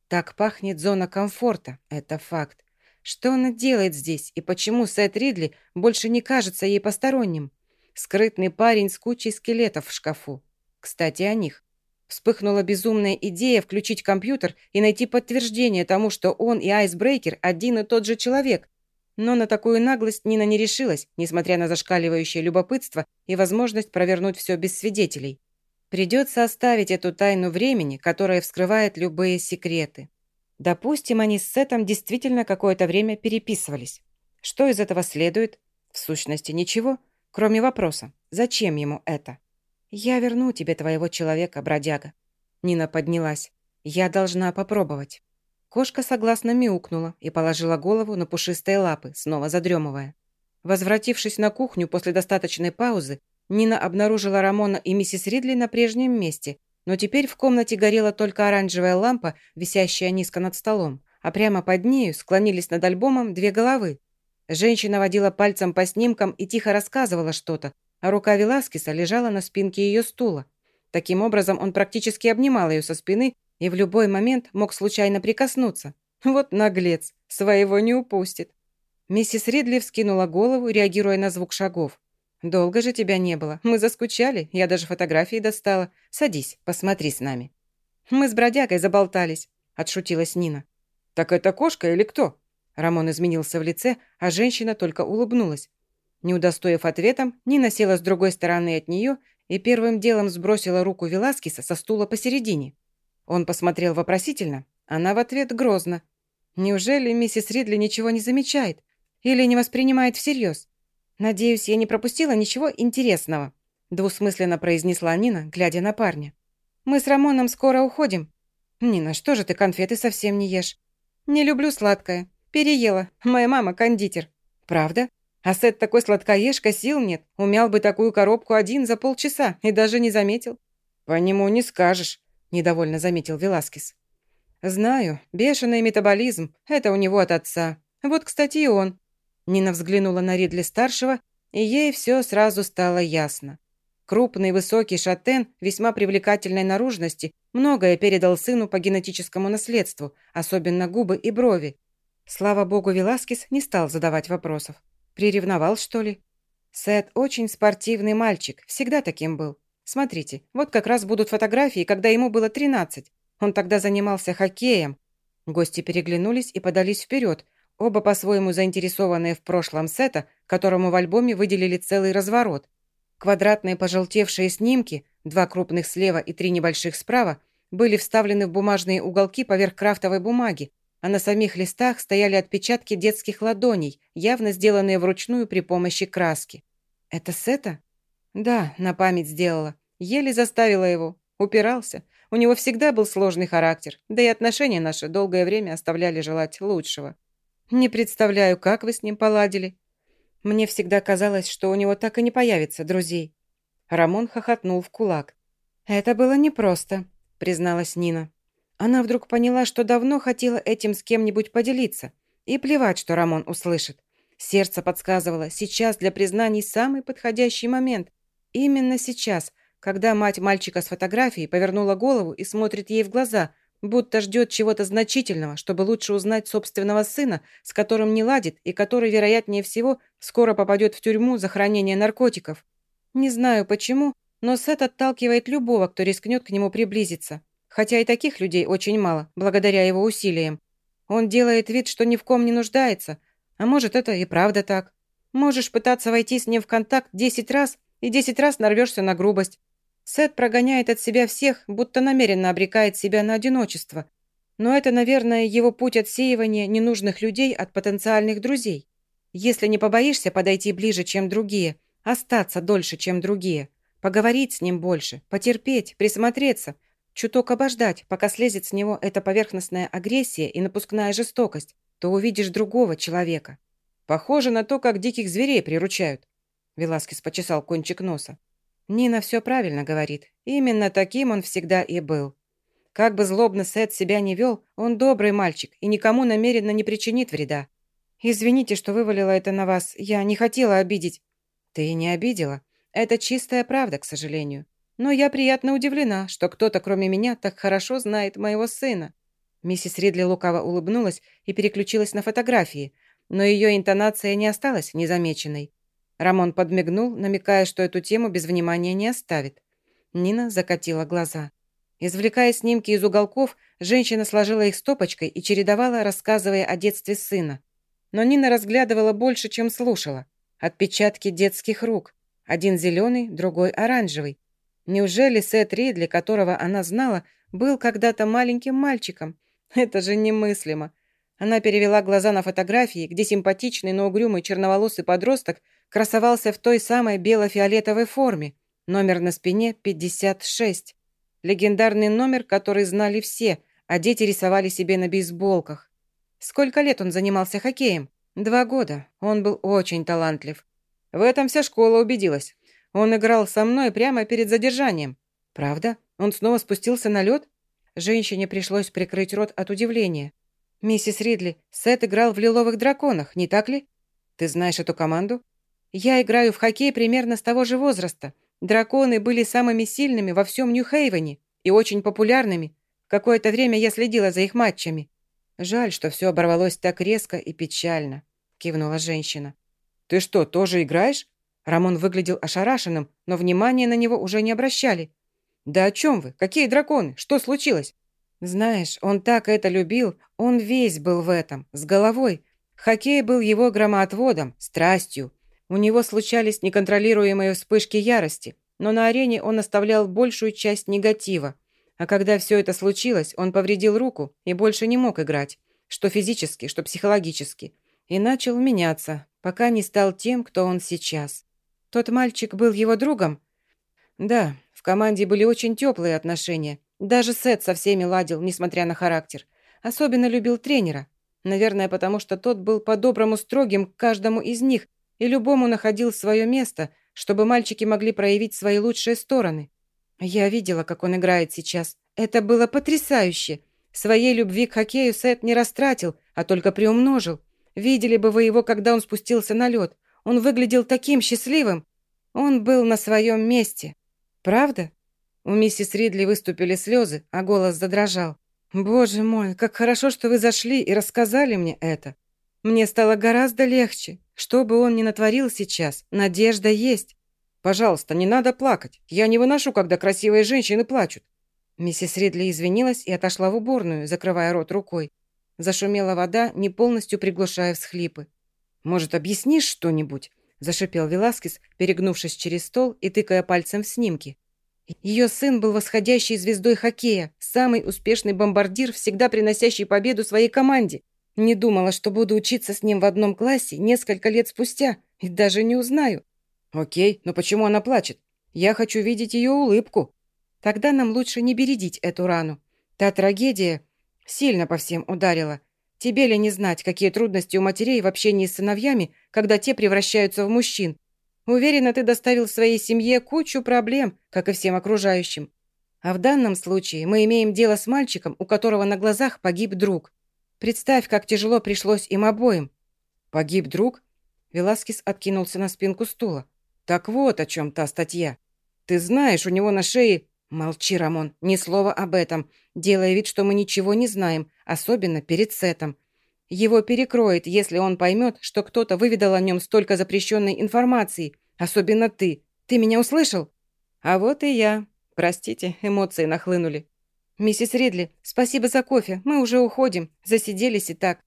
A: Так пахнет зона комфорта, это факт. Что она делает здесь и почему Сет Ридли больше не кажется ей посторонним? Скрытный парень с кучей скелетов в шкафу. Кстати, о них. Вспыхнула безумная идея включить компьютер и найти подтверждение тому, что он и Айсбрейкер один и тот же человек. Но на такую наглость Нина не решилась, несмотря на зашкаливающее любопытство и возможность провернуть все без свидетелей. Придется оставить эту тайну времени, которая вскрывает любые секреты. Допустим, они с Сетом действительно какое-то время переписывались. Что из этого следует? В сущности, ничего, кроме вопроса, зачем ему это? «Я верну тебе твоего человека, бродяга». Нина поднялась. «Я должна попробовать». Кошка согласно мяукнула и положила голову на пушистые лапы, снова задремывая. Возвратившись на кухню после достаточной паузы, Нина обнаружила Рамона и миссис Ридли на прежнем месте, но теперь в комнате горела только оранжевая лампа, висящая низко над столом, а прямо под нею склонились над альбомом две головы. Женщина водила пальцем по снимкам и тихо рассказывала что-то, а рука Веласкеса лежала на спинке ее стула. Таким образом, он практически обнимал ее со спины и в любой момент мог случайно прикоснуться. Вот наглец, своего не упустит. Миссис Ридли вскинула голову, реагируя на звук шагов. «Долго же тебя не было. Мы заскучали. Я даже фотографии достала. Садись, посмотри с нами». «Мы с бродягой заболтались», — отшутилась Нина. «Так это кошка или кто?» Рамон изменился в лице, а женщина только улыбнулась. Не удостоив ответом, Нина села с другой стороны от нее и первым делом сбросила руку Веласкеса со стула посередине. Он посмотрел вопросительно, она в ответ грозно. «Неужели миссис Ридли ничего не замечает? Или не воспринимает всерьез?» «Надеюсь, я не пропустила ничего интересного», двусмысленно произнесла Нина, глядя на парня. «Мы с Рамоном скоро уходим». «Нина, что же ты конфеты совсем не ешь?» «Не люблю сладкое. Переела. Моя мама кондитер». «Правда? А Сет такой сладкоежка, сил нет. Умял бы такую коробку один за полчаса и даже не заметил». «По нему не скажешь», – недовольно заметил Веласкес. «Знаю. Бешеный метаболизм. Это у него от отца. Вот, кстати, и он. Нина взглянула на Ридли-старшего, и ей все сразу стало ясно. Крупный, высокий шатен, весьма привлекательной наружности, многое передал сыну по генетическому наследству, особенно губы и брови. Слава богу, Веласкес не стал задавать вопросов. Приревновал, что ли? Сет очень спортивный мальчик, всегда таким был. Смотрите, вот как раз будут фотографии, когда ему было 13. Он тогда занимался хоккеем. Гости переглянулись и подались вперед, Оба по-своему заинтересованные в прошлом сета, которому в альбоме выделили целый разворот. Квадратные пожелтевшие снимки, два крупных слева и три небольших справа, были вставлены в бумажные уголки поверх крафтовой бумаги, а на самих листах стояли отпечатки детских ладоней, явно сделанные вручную при помощи краски. «Это Сета?» «Да, на память сделала. Еле заставила его. Упирался. У него всегда был сложный характер, да и отношения наши долгое время оставляли желать лучшего. Не представляю, как вы с ним поладили. Мне всегда казалось, что у него так и не появится друзей. Рамон хохотнул в кулак. Это было непросто, призналась Нина. Она вдруг поняла, что давно хотела этим с кем-нибудь поделиться. И плевать, что Рамон услышит. Сердце подсказывало, сейчас для признаний самый подходящий момент. Именно сейчас, когда мать мальчика с фотографией повернула голову и смотрит ей в глаза, будто ждет чего-то значительного, чтобы лучше узнать собственного сына, с которым не ладит и который, вероятнее всего, скоро попадет в тюрьму за хранение наркотиков. Не знаю почему, но Сет отталкивает любого, кто рискнет к нему приблизиться. Хотя и таких людей очень мало, благодаря его усилиям. Он делает вид, что ни в ком не нуждается, а может, это и правда так. Можешь пытаться войти с ним в контакт десять раз, и десять раз нарвешься на грубость. Сет прогоняет от себя всех, будто намеренно обрекает себя на одиночество. Но это, наверное, его путь отсеивания ненужных людей от потенциальных друзей. Если не побоишься подойти ближе, чем другие, остаться дольше, чем другие, поговорить с ним больше, потерпеть, присмотреться, чуток обождать, пока слезет с него эта поверхностная агрессия и напускная жестокость, то увидишь другого человека. Похоже на то, как диких зверей приручают. Веласкес почесал кончик носа. Нина все правильно говорит. Именно таким он всегда и был. Как бы злобно Сет себя не вел, он добрый мальчик и никому намеренно не причинит вреда. «Извините, что вывалила это на вас. Я не хотела обидеть». «Ты не обидела. Это чистая правда, к сожалению. Но я приятно удивлена, что кто-то, кроме меня, так хорошо знает моего сына». Миссис Ридли лукаво улыбнулась и переключилась на фотографии, но ее интонация не осталась незамеченной. Рамон подмигнул, намекая, что эту тему без внимания не оставит. Нина закатила глаза. Извлекая снимки из уголков, женщина сложила их стопочкой и чередовала, рассказывая о детстве сына. Но Нина разглядывала больше, чем слушала. Отпечатки детских рук. Один зеленый, другой оранжевый. Неужели Сет Ридли, которого она знала, был когда-то маленьким мальчиком? Это же немыслимо. Она перевела глаза на фотографии, где симпатичный, но угрюмый черноволосый подросток красовался в той самой бело-фиолетовой форме. Номер на спине 56. Легендарный номер, который знали все, а дети рисовали себе на бейсболках. Сколько лет он занимался хоккеем? Два года. Он был очень талантлив. В этом вся школа убедилась. Он играл со мной прямо перед задержанием. Правда? Он снова спустился на лед? Женщине пришлось прикрыть рот от удивления. «Миссис Ридли, Сет играл в «Лиловых драконах», не так ли? Ты знаешь эту команду?» «Я играю в хоккей примерно с того же возраста. Драконы были самыми сильными во всем Нью-Хейвене и очень популярными. Какое-то время я следила за их матчами. Жаль, что все оборвалось так резко и печально», — кивнула женщина. «Ты что, тоже играешь?» Рамон выглядел ошарашенным, но внимания на него уже не обращали. «Да о чем вы? Какие драконы? Что случилось?» «Знаешь, он так это любил, он весь был в этом, с головой. Хоккей был его громоотводом, страстью. У него случались неконтролируемые вспышки ярости, но на арене он оставлял большую часть негатива. А когда все это случилось, он повредил руку и больше не мог играть, что физически, что психологически, и начал меняться, пока не стал тем, кто он сейчас. Тот мальчик был его другом? Да, в команде были очень теплые отношения. Даже Сет со всеми ладил, несмотря на характер. Особенно любил тренера. Наверное, потому что тот был по-доброму строгим к каждому из них и любому находил свое место, чтобы мальчики могли проявить свои лучшие стороны. Я видела, как он играет сейчас. Это было потрясающе. Своей любви к хоккею Сет не растратил, а только приумножил. Видели бы вы его, когда он спустился на лед. Он выглядел таким счастливым. Он был на своем месте. Правда? У миссис Ридли выступили слезы, а голос задрожал. «Боже мой, как хорошо, что вы зашли и рассказали мне это. Мне стало гораздо легче. Что бы он ни натворил сейчас, надежда есть. Пожалуйста, не надо плакать. Я не выношу, когда красивые женщины плачут». Миссис Ридли извинилась и отошла в уборную, закрывая рот рукой. Зашумела вода, не полностью приглушая всхлипы. «Может, объяснишь что-нибудь?» – зашипел Веласкес, перегнувшись через стол и тыкая пальцем в снимки. Ее сын был восходящей звездой хоккея, самый успешный бомбардир, всегда приносящий победу своей команде. Не думала, что буду учиться с ним в одном классе несколько лет спустя, и даже не узнаю. Окей, но почему она плачет? Я хочу видеть ее улыбку. Тогда нам лучше не бередить эту рану. Та трагедия сильно по всем ударила. Тебе ли не знать, какие трудности у матерей в общении с сыновьями, когда те превращаются в мужчин? Уверена, ты доставил своей семье кучу проблем, как и всем окружающим. А в данном случае мы имеем дело с мальчиком, у которого на глазах погиб друг. Представь, как тяжело пришлось им обоим. Погиб друг? Веласкис откинулся на спинку стула. «Так вот о чем та статья. Ты знаешь, у него на шее...» «Молчи, Рамон, ни слова об этом, делая вид, что мы ничего не знаем, особенно перед Сетом. Его перекроет, если он поймет, что кто-то выведал о нем столько запрещенной информации, особенно ты. Ты меня услышал?» «А вот и я. Простите, эмоции нахлынули». «Миссис Ридли, спасибо за кофе, мы уже уходим, засиделись и так».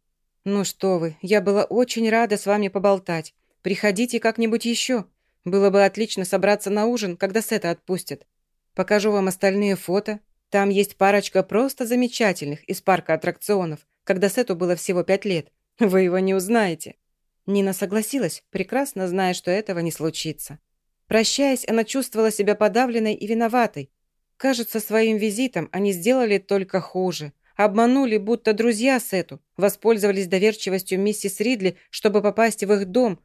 A: «Ну что вы, я была очень рада с вами поболтать. Приходите как-нибудь еще. Было бы отлично собраться на ужин, когда Сета отпустят. Покажу вам остальные фото. Там есть парочка просто замечательных из парка аттракционов, когда Сету было всего пять лет. Вы его не узнаете». Нина согласилась, прекрасно зная, что этого не случится. Прощаясь, она чувствовала себя подавленной и виноватой. Кажется, своим визитом они сделали только хуже. Обманули, будто друзья Сету, воспользовались доверчивостью миссис Ридли, чтобы попасть в их дом.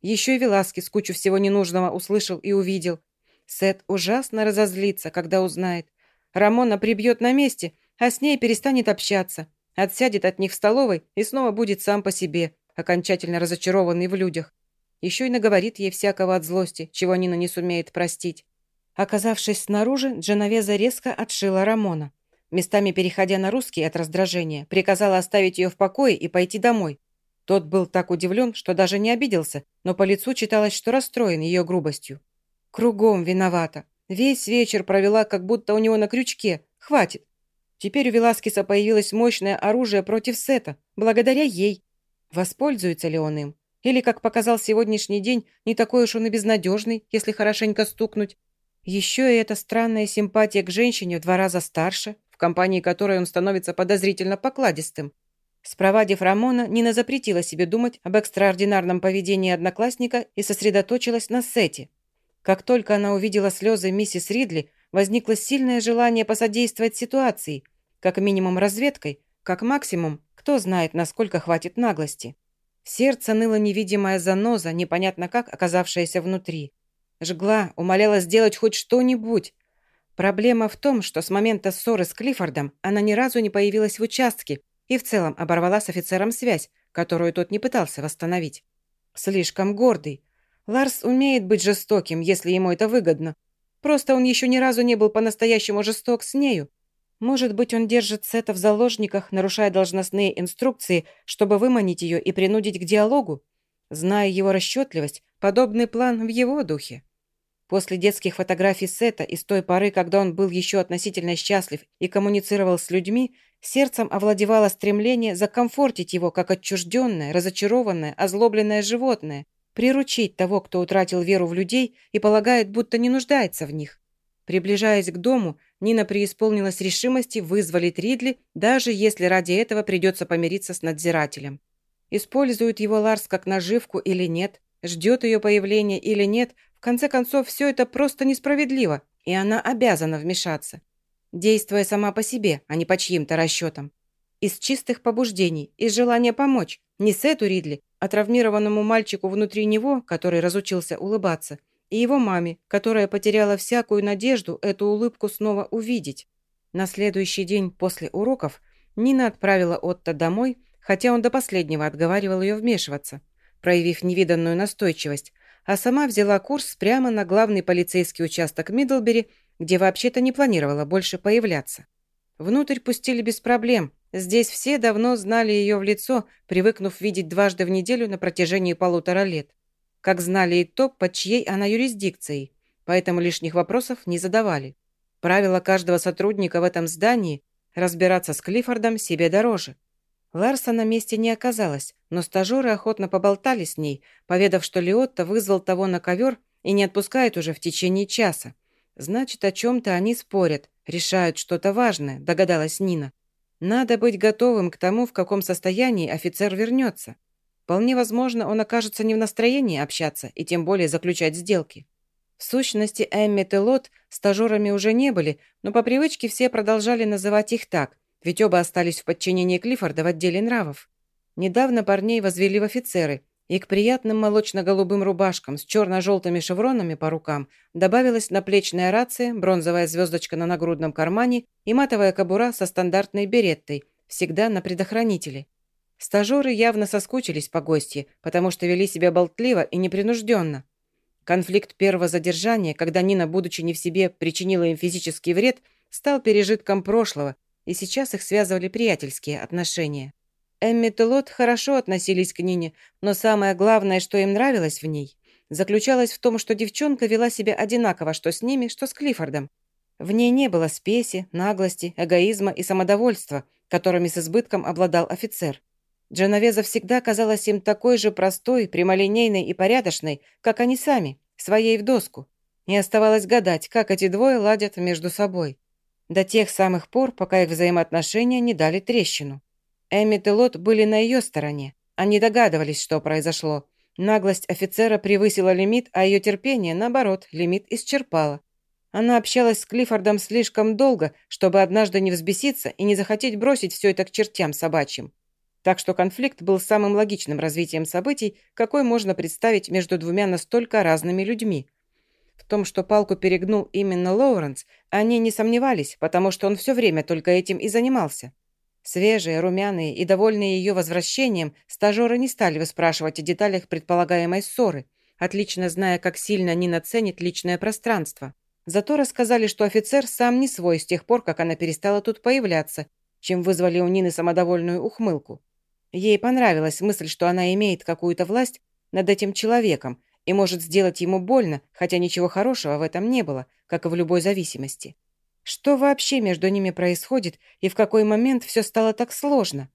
A: Еще и Веласки с кучу всего ненужного услышал и увидел. Сет ужасно разозлится, когда узнает. Рамона прибьет на месте, а с ней перестанет общаться. Отсядет от них в столовой и снова будет сам по себе, окончательно разочарованный в людях. Еще и наговорит ей всякого от злости, чего Нина не сумеет простить. Оказавшись снаружи, Дженовеза резко отшила Рамона местами переходя на русский от раздражения, приказала оставить ее в покое и пойти домой. Тот был так удивлен, что даже не обиделся, но по лицу читалось, что расстроен ее грубостью. Кругом виновата. Весь вечер провела, как будто у него на крючке. Хватит. Теперь у Веласкеса появилось мощное оружие против Сета, благодаря ей. Воспользуется ли он им? Или, как показал сегодняшний день, не такой уж он и безнадежный, если хорошенько стукнуть. Еще и эта странная симпатия к женщине в два раза старше, в компании которой он становится подозрительно покладистым. Спровадив Рамона, Нина запретила себе думать об экстраординарном поведении одноклассника и сосредоточилась на Сете. Как только она увидела слезы миссис Ридли, возникло сильное желание посодействовать ситуации, как минимум разведкой, как максимум, кто знает, насколько хватит наглости. сердце ныло невидимая заноза, непонятно как оказавшаяся внутри. Жгла, умоляла сделать хоть что-нибудь, Проблема в том, что с момента ссоры с Клиффордом она ни разу не появилась в участке и в целом оборвала с офицером связь, которую тот не пытался восстановить. Слишком гордый. Ларс умеет быть жестоким, если ему это выгодно. Просто он еще ни разу не был по-настоящему жесток с нею. Может быть, он держит Сета в заложниках, нарушая должностные инструкции, чтобы выманить ее и принудить к диалогу? Зная его расчетливость, подобный план в его духе. После детских фотографий Сета и с той поры, когда он был еще относительно счастлив и коммуницировал с людьми, сердцем овладевало стремление закомфортить его как отчужденное, разочарованное, озлобленное животное, приручить того, кто утратил веру в людей и полагает, будто не нуждается в них. Приближаясь к дому, Нина преисполнилась решимости вызволить Ридли, даже если ради этого придется помириться с надзирателем. Использует его Ларс как наживку или нет, ждет ее появления или нет, конце концов, все это просто несправедливо, и она обязана вмешаться, действуя сама по себе, а не по чьим-то расчетам. Из чистых побуждений, из желания помочь, не Сету Ридли, а травмированному мальчику внутри него, который разучился улыбаться, и его маме, которая потеряла всякую надежду эту улыбку снова увидеть. На следующий день после уроков Нина отправила Отто домой, хотя он до последнего отговаривал ее вмешиваться, проявив невиданную настойчивость, а сама взяла курс прямо на главный полицейский участок Мидлбери, где вообще-то не планировала больше появляться. Внутрь пустили без проблем. Здесь все давно знали ее в лицо, привыкнув видеть дважды в неделю на протяжении полутора лет. Как знали и то, под чьей она юрисдикцией, поэтому лишних вопросов не задавали. Правило каждого сотрудника в этом здании – разбираться с Клиффордом себе дороже. Ларса на месте не оказалось, но стажеры охотно поболтали с ней, поведав, что Лиотто вызвал того на ковер и не отпускает уже в течение часа. Значит, о чем-то они спорят, решают что-то важное, догадалась Нина. Надо быть готовым к тому, в каком состоянии офицер вернется. Вполне возможно, он окажется не в настроении общаться и тем более заключать сделки. В сущности, Эммет и Лот стажерами уже не были, но по привычке все продолжали называть их так, ведь оба остались в подчинении Клиффорда в отделе нравов. Недавно парней возвели в офицеры, и к приятным молочно-голубым рубашкам с черно-желтыми шевронами по рукам добавилась наплечная рация, бронзовая звездочка на нагрудном кармане и матовая кобура со стандартной береттой, всегда на предохранителе. Стажеры явно соскучились по гостье, потому что вели себя болтливо и непринужденно. Конфликт первого задержания, когда Нина, будучи не в себе, причинила им физический вред, стал пережитком прошлого, и сейчас их связывали приятельские отношения. Эмми и Лот хорошо относились к Нине, но самое главное, что им нравилось в ней, заключалось в том, что девчонка вела себя одинаково что с ними, что с Клиффордом. В ней не было спеси, наглости, эгоизма и самодовольства, которыми с избытком обладал офицер. Дженовеза всегда казалась им такой же простой, прямолинейной и порядочной, как они сами, своей в доску. Не оставалось гадать, как эти двое ладят между собой. До тех самых пор, пока их взаимоотношения не дали трещину. Эммит и Лот были на ее стороне. Они догадывались, что произошло. Наглость офицера превысила лимит, а ее терпение, наоборот, лимит исчерпало. Она общалась с Клиффордом слишком долго, чтобы однажды не взбеситься и не захотеть бросить все это к чертям собачьим. Так что конфликт был самым логичным развитием событий, какой можно представить между двумя настолько разными людьми. В том, что палку перегнул именно Лоуренс, они не сомневались, потому что он все время только этим и занимался. Свежие, румяные и довольные ее возвращением, стажеры не стали выспрашивать о деталях предполагаемой ссоры, отлично зная, как сильно Нина ценит личное пространство. Зато рассказали, что офицер сам не свой с тех пор, как она перестала тут появляться, чем вызвали у Нины самодовольную ухмылку. Ей понравилась мысль, что она имеет какую-то власть над этим человеком и может сделать ему больно, хотя ничего хорошего в этом не было, как и в любой зависимости. Что вообще между ними происходит и в какой момент все стало так сложно?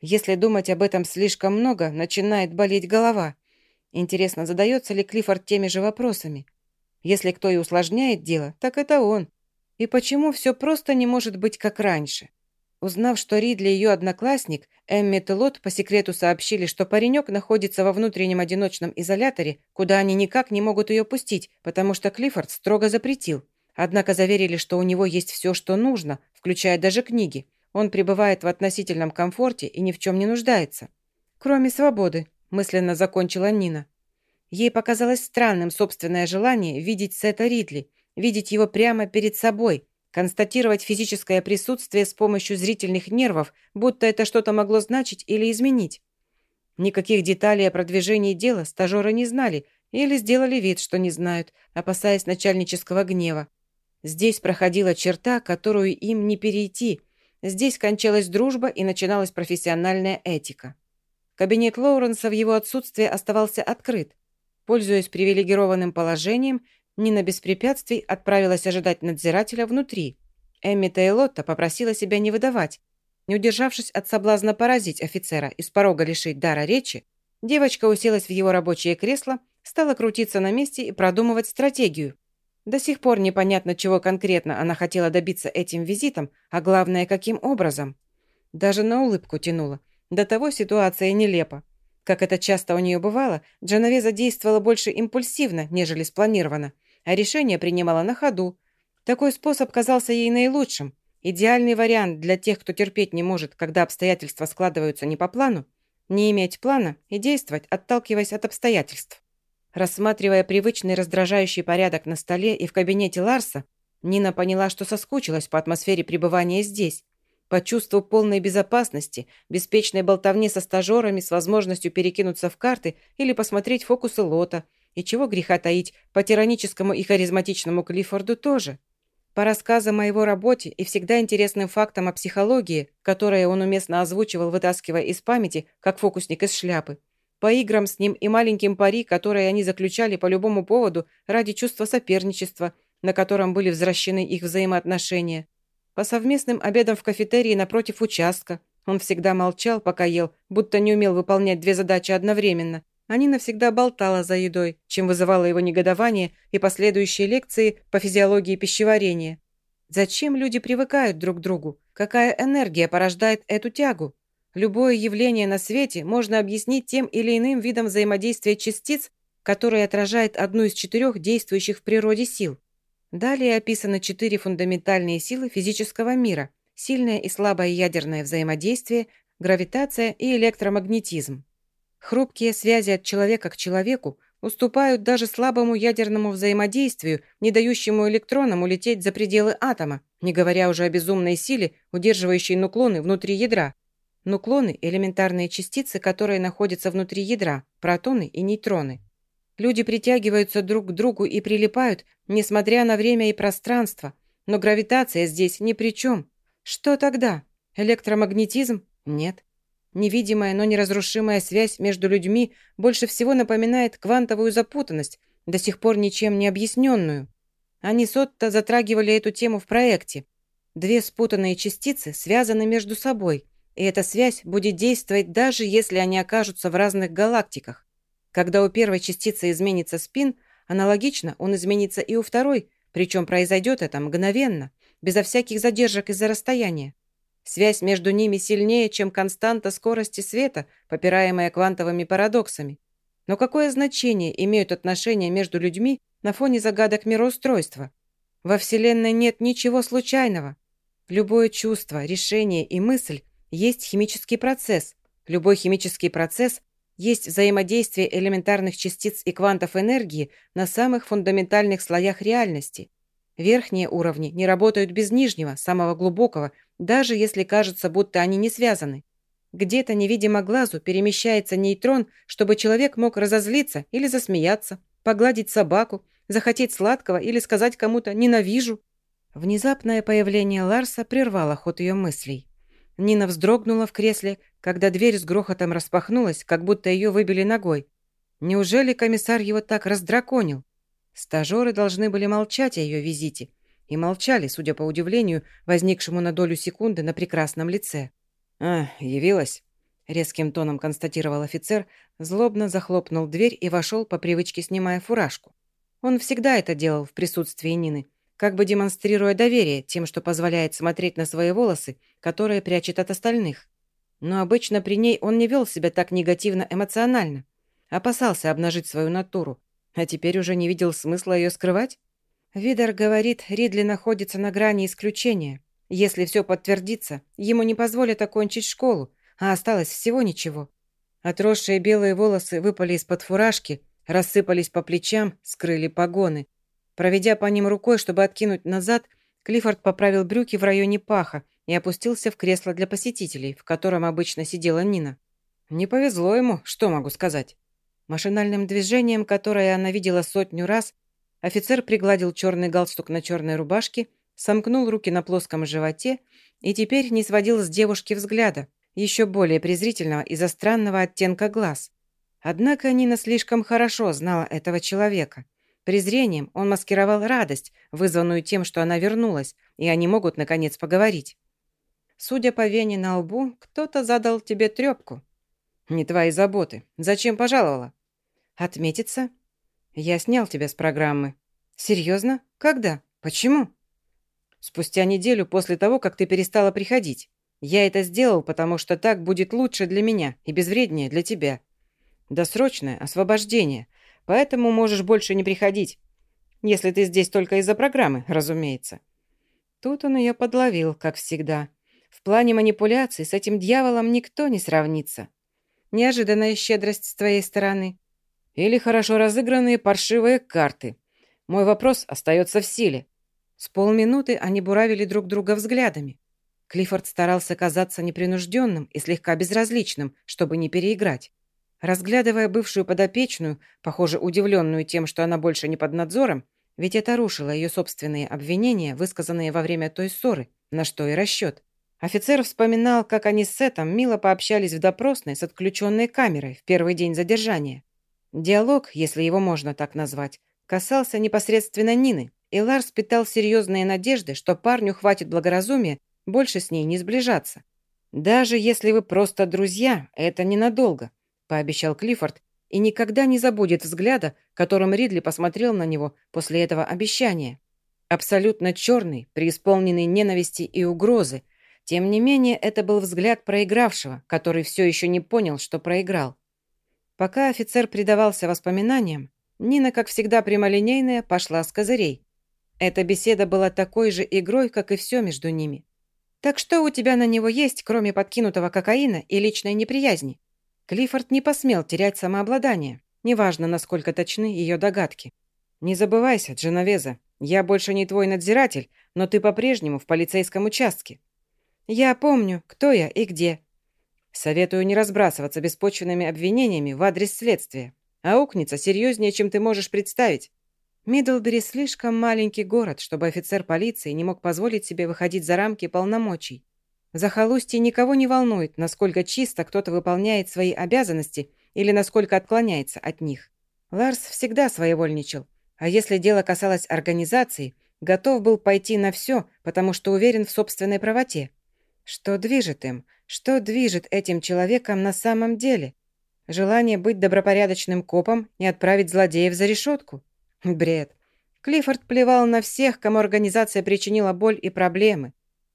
A: Если думать об этом слишком много, начинает болеть голова. Интересно, задается ли Клиффорд теми же вопросами? Если кто и усложняет дело, так это он. И почему все просто не может быть как раньше? Узнав, что Ридли ее одноклассник, Эмми и Лот по секрету сообщили, что паренек находится во внутреннем одиночном изоляторе, куда они никак не могут ее пустить, потому что Клиффорд строго запретил. Однако заверили, что у него есть все, что нужно, включая даже книги. Он пребывает в относительном комфорте и ни в чем не нуждается. «Кроме свободы», – мысленно закончила Нина. Ей показалось странным собственное желание видеть Сета Ридли, видеть его прямо перед собой – Констатировать физическое присутствие с помощью зрительных нервов, будто это что-то могло значить или изменить. Никаких деталей о продвижении дела стажеры не знали или сделали вид, что не знают, опасаясь начальнического гнева. Здесь проходила черта, которую им не перейти. Здесь кончалась дружба и начиналась профессиональная этика. Кабинет Лоуренса в его отсутствие оставался открыт. Пользуясь привилегированным положением, Нина без препятствий отправилась ожидать надзирателя внутри. Эмми Тейлотта попросила себя не выдавать. Не удержавшись от соблазна поразить офицера и с порога лишить дара речи, девочка уселась в его рабочее кресло, стала крутиться на месте и продумывать стратегию. До сих пор непонятно, чего конкретно она хотела добиться этим визитом, а главное, каким образом. Даже на улыбку тянула. До того ситуация нелепа. Как это часто у нее бывало, Дженовеза действовала больше импульсивно, нежели спланированно а решение принимала на ходу. Такой способ казался ей наилучшим. Идеальный вариант для тех, кто терпеть не может, когда обстоятельства складываются не по плану, не иметь плана и действовать, отталкиваясь от обстоятельств. Рассматривая привычный раздражающий порядок на столе и в кабинете Ларса, Нина поняла, что соскучилась по атмосфере пребывания здесь, по чувству полной безопасности, беспечной болтовни со стажерами с возможностью перекинуться в карты или посмотреть фокусы лота – и чего греха таить, по тираническому и харизматичному Клиффорду тоже. По рассказам о его работе и всегда интересным фактам о психологии, которые он уместно озвучивал, вытаскивая из памяти, как фокусник из шляпы. По играм с ним и маленьким пари, которые они заключали по любому поводу ради чувства соперничества, на котором были возвращены их взаимоотношения. По совместным обедам в кафетерии напротив участка. Он всегда молчал, пока ел, будто не умел выполнять две задачи одновременно – Анина всегда болтала за едой, чем вызывало его негодование и последующие лекции по физиологии пищеварения. Зачем люди привыкают друг к другу? Какая энергия порождает эту тягу? Любое явление на свете можно объяснить тем или иным видом взаимодействия частиц, который отражает одну из четырех действующих в природе сил. Далее описаны четыре фундаментальные силы физического мира – сильное и слабое ядерное взаимодействие, гравитация и электромагнетизм. Хрупкие связи от человека к человеку уступают даже слабому ядерному взаимодействию, не дающему электронам улететь за пределы атома, не говоря уже о безумной силе, удерживающей нуклоны внутри ядра. Нуклоны – элементарные частицы, которые находятся внутри ядра, протоны и нейтроны. Люди притягиваются друг к другу и прилипают, несмотря на время и пространство. Но гравитация здесь ни при чем. Что тогда? Электромагнетизм? Нет. Невидимая, но неразрушимая связь между людьми больше всего напоминает квантовую запутанность, до сих пор ничем не объясненную. Они с Отто затрагивали эту тему в проекте. Две спутанные частицы связаны между собой, и эта связь будет действовать даже если они окажутся в разных галактиках. Когда у первой частицы изменится спин, аналогично он изменится и у второй, причем произойдет это мгновенно, безо всяких задержек из-за расстояния. Связь между ними сильнее, чем константа скорости света, попираемая квантовыми парадоксами. Но какое значение имеют отношения между людьми на фоне загадок мироустройства? Во Вселенной нет ничего случайного. Любое чувство, решение и мысль есть химический процесс. Любой химический процесс есть взаимодействие элементарных частиц и квантов энергии на самых фундаментальных слоях реальности. Верхние уровни не работают без нижнего, самого глубокого, даже если кажется, будто они не связаны. Где-то невидимо глазу перемещается нейтрон, чтобы человек мог разозлиться или засмеяться, погладить собаку, захотеть сладкого или сказать кому-то «ненавижу». Внезапное появление Ларса прервало ход ее мыслей. Нина вздрогнула в кресле, когда дверь с грохотом распахнулась, как будто ее выбили ногой. Неужели комиссар его так раздраконил? Стажеры должны были молчать о ее визите. И молчали, судя по удивлению, возникшему на долю секунды на прекрасном лице. «А, явилась?» — резким тоном констатировал офицер, злобно захлопнул дверь и вошел по привычке, снимая фуражку. Он всегда это делал в присутствии Нины, как бы демонстрируя доверие тем, что позволяет смотреть на свои волосы, которые прячет от остальных. Но обычно при ней он не вел себя так негативно эмоционально. Опасался обнажить свою натуру, а теперь уже не видел смысла ее скрывать? Видер говорит, Ридли находится на грани исключения. Если все подтвердится, ему не позволят окончить школу, а осталось всего ничего. Отросшие белые волосы выпали из-под фуражки, рассыпались по плечам, скрыли погоны. Проведя по ним рукой, чтобы откинуть назад, Клиффорд поправил брюки в районе паха и опустился в кресло для посетителей, в котором обычно сидела Нина. Не повезло ему, что могу сказать. Машинальным движением, которое она видела сотню раз, офицер пригладил черный галстук на черной рубашке сомкнул руки на плоском животе и теперь не сводил с девушки взгляда, еще более презрительного из-за странного оттенка глаз. Однако Нина слишком хорошо знала этого человека. Презрением он маскировал радость, вызванную тем, что она вернулась, и они могут, наконец, поговорить. Судя по вене на лбу, кто-то задал тебе трепку. Не твои заботы. Зачем пожаловала? Отметиться? Я снял тебя с программы. Серьезно? Когда? Почему? Спустя неделю после того, как ты перестала приходить. Я это сделал, потому что так будет лучше для меня и безвреднее для тебя. Досрочное освобождение, поэтому можешь больше не приходить. Если ты здесь только из-за программы, разумеется. Тут он ее подловил, как всегда. В плане манипуляций с этим дьяволом никто не сравнится. Неожиданная щедрость с твоей стороны. Или хорошо разыгранные паршивые карты. Мой вопрос остается в силе. С полминуты они буравили друг друга взглядами. Клиффорд старался казаться непринужденным и слегка безразличным, чтобы не переиграть. Разглядывая бывшую подопечную, похоже, удивленную тем, что она больше не под надзором, ведь это рушило ее собственные обвинения, высказанные во время той ссоры, на что и расчет. Офицер вспоминал, как они с Сетом мило пообщались в допросной с отключенной камерой в первый день задержания. Диалог, если его можно так назвать, касался непосредственно Нины, и Ларс питал серьезные надежды, что парню хватит благоразумия больше с ней не сближаться. «Даже если вы просто друзья, это ненадолго», – пообещал Клиффорд, и никогда не забудет взгляда, которым Ридли посмотрел на него после этого обещания. Абсолютно черный, преисполненный ненависти и угрозы. Тем не менее, это был взгляд проигравшего, который все еще не понял, что проиграл. Пока офицер предавался воспоминаниям, Нина, как всегда прямолинейная, пошла с козырей. Эта беседа была такой же игрой, как и все между ними. «Так что у тебя на него есть, кроме подкинутого кокаина и личной неприязни?» Клиффорд не посмел терять самообладание, неважно, насколько точны ее догадки. «Не забывайся, Дженовеза, я больше не твой надзиратель, но ты по-прежнему в полицейском участке». «Я помню, кто я и где». Советую не разбрасываться беспочвенными обвинениями в адрес следствия. Аукнется серьезнее, чем ты можешь представить. Миддлбери слишком маленький город, чтобы офицер полиции не мог позволить себе выходить за рамки полномочий. Захолустье никого не волнует, насколько чисто кто-то выполняет свои обязанности или насколько отклоняется от них. Ларс всегда своевольничал, а если дело касалось организации, готов был пойти на все, потому что уверен в собственной правоте. Что движет им? Что движет этим человеком на самом деле? Желание быть добропорядочным копом и отправить злодеев за решетку? Бред. Клиффорд плевал на всех, кому организация причинила боль и проблемы.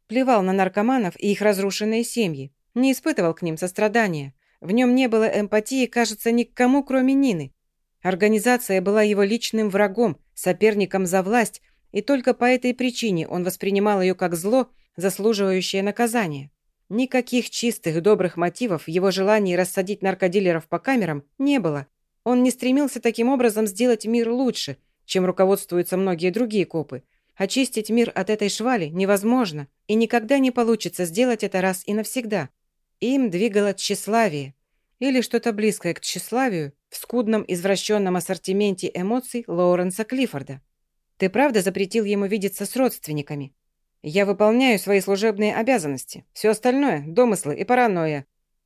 A: Плевал на наркоманов и их разрушенные семьи. Не испытывал к ним сострадания. В нем не было эмпатии, кажется, ни к кому, кроме Нины. Организация была его личным врагом, соперником за власть, и только по этой причине он воспринимал ее как зло, заслуживающее наказания. Никаких чистых, добрых мотивов в его желании рассадить наркодилеров по камерам не было. Он не стремился таким образом сделать мир лучше, чем руководствуются многие другие копы. Очистить мир от этой швали невозможно, и никогда не получится сделать это раз и навсегда. Им двигало тщеславие. Или что-то близкое к тщеславию в скудном извращенном ассортименте эмоций Лоуренса Клиффорда. Ты правда запретил ему видеться с родственниками? Я выполняю свои служебные обязанности. Все остальное – домыслы и паранойя.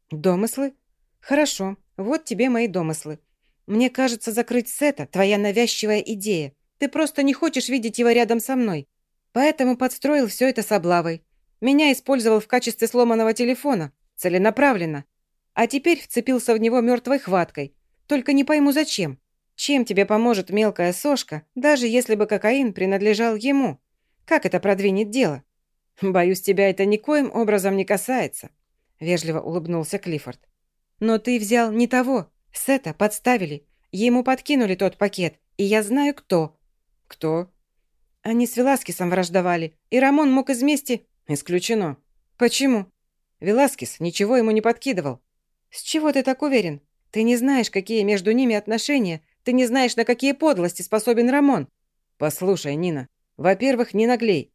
A: Домыслы? Хорошо, вот тебе мои домыслы. Мне кажется, закрыть Сета – твоя навязчивая идея. Ты просто не хочешь видеть его рядом со мной. Поэтому подстроил все это с облавой. Меня использовал в качестве сломанного телефона. Целенаправленно. А теперь вцепился в него мертвой хваткой. Только не пойму, зачем. Чем тебе поможет мелкая сошка, даже если бы кокаин принадлежал ему? Как это продвинет дело? Боюсь, тебя это никоим образом не касается. Вежливо улыбнулся Клиффорд. Но ты взял не того. Сета подставили. Ему подкинули тот пакет, и я знаю, кто». «Кто?» Они с Веласкесом враждовали, и Рамон мог из мести... «Исключено». «Почему?» Веласкес ничего ему не подкидывал. «С чего ты так уверен? Ты не знаешь, какие между ними отношения. Ты не знаешь, на какие подлости способен Рамон». «Послушай, Нина, во-первых, не наглей.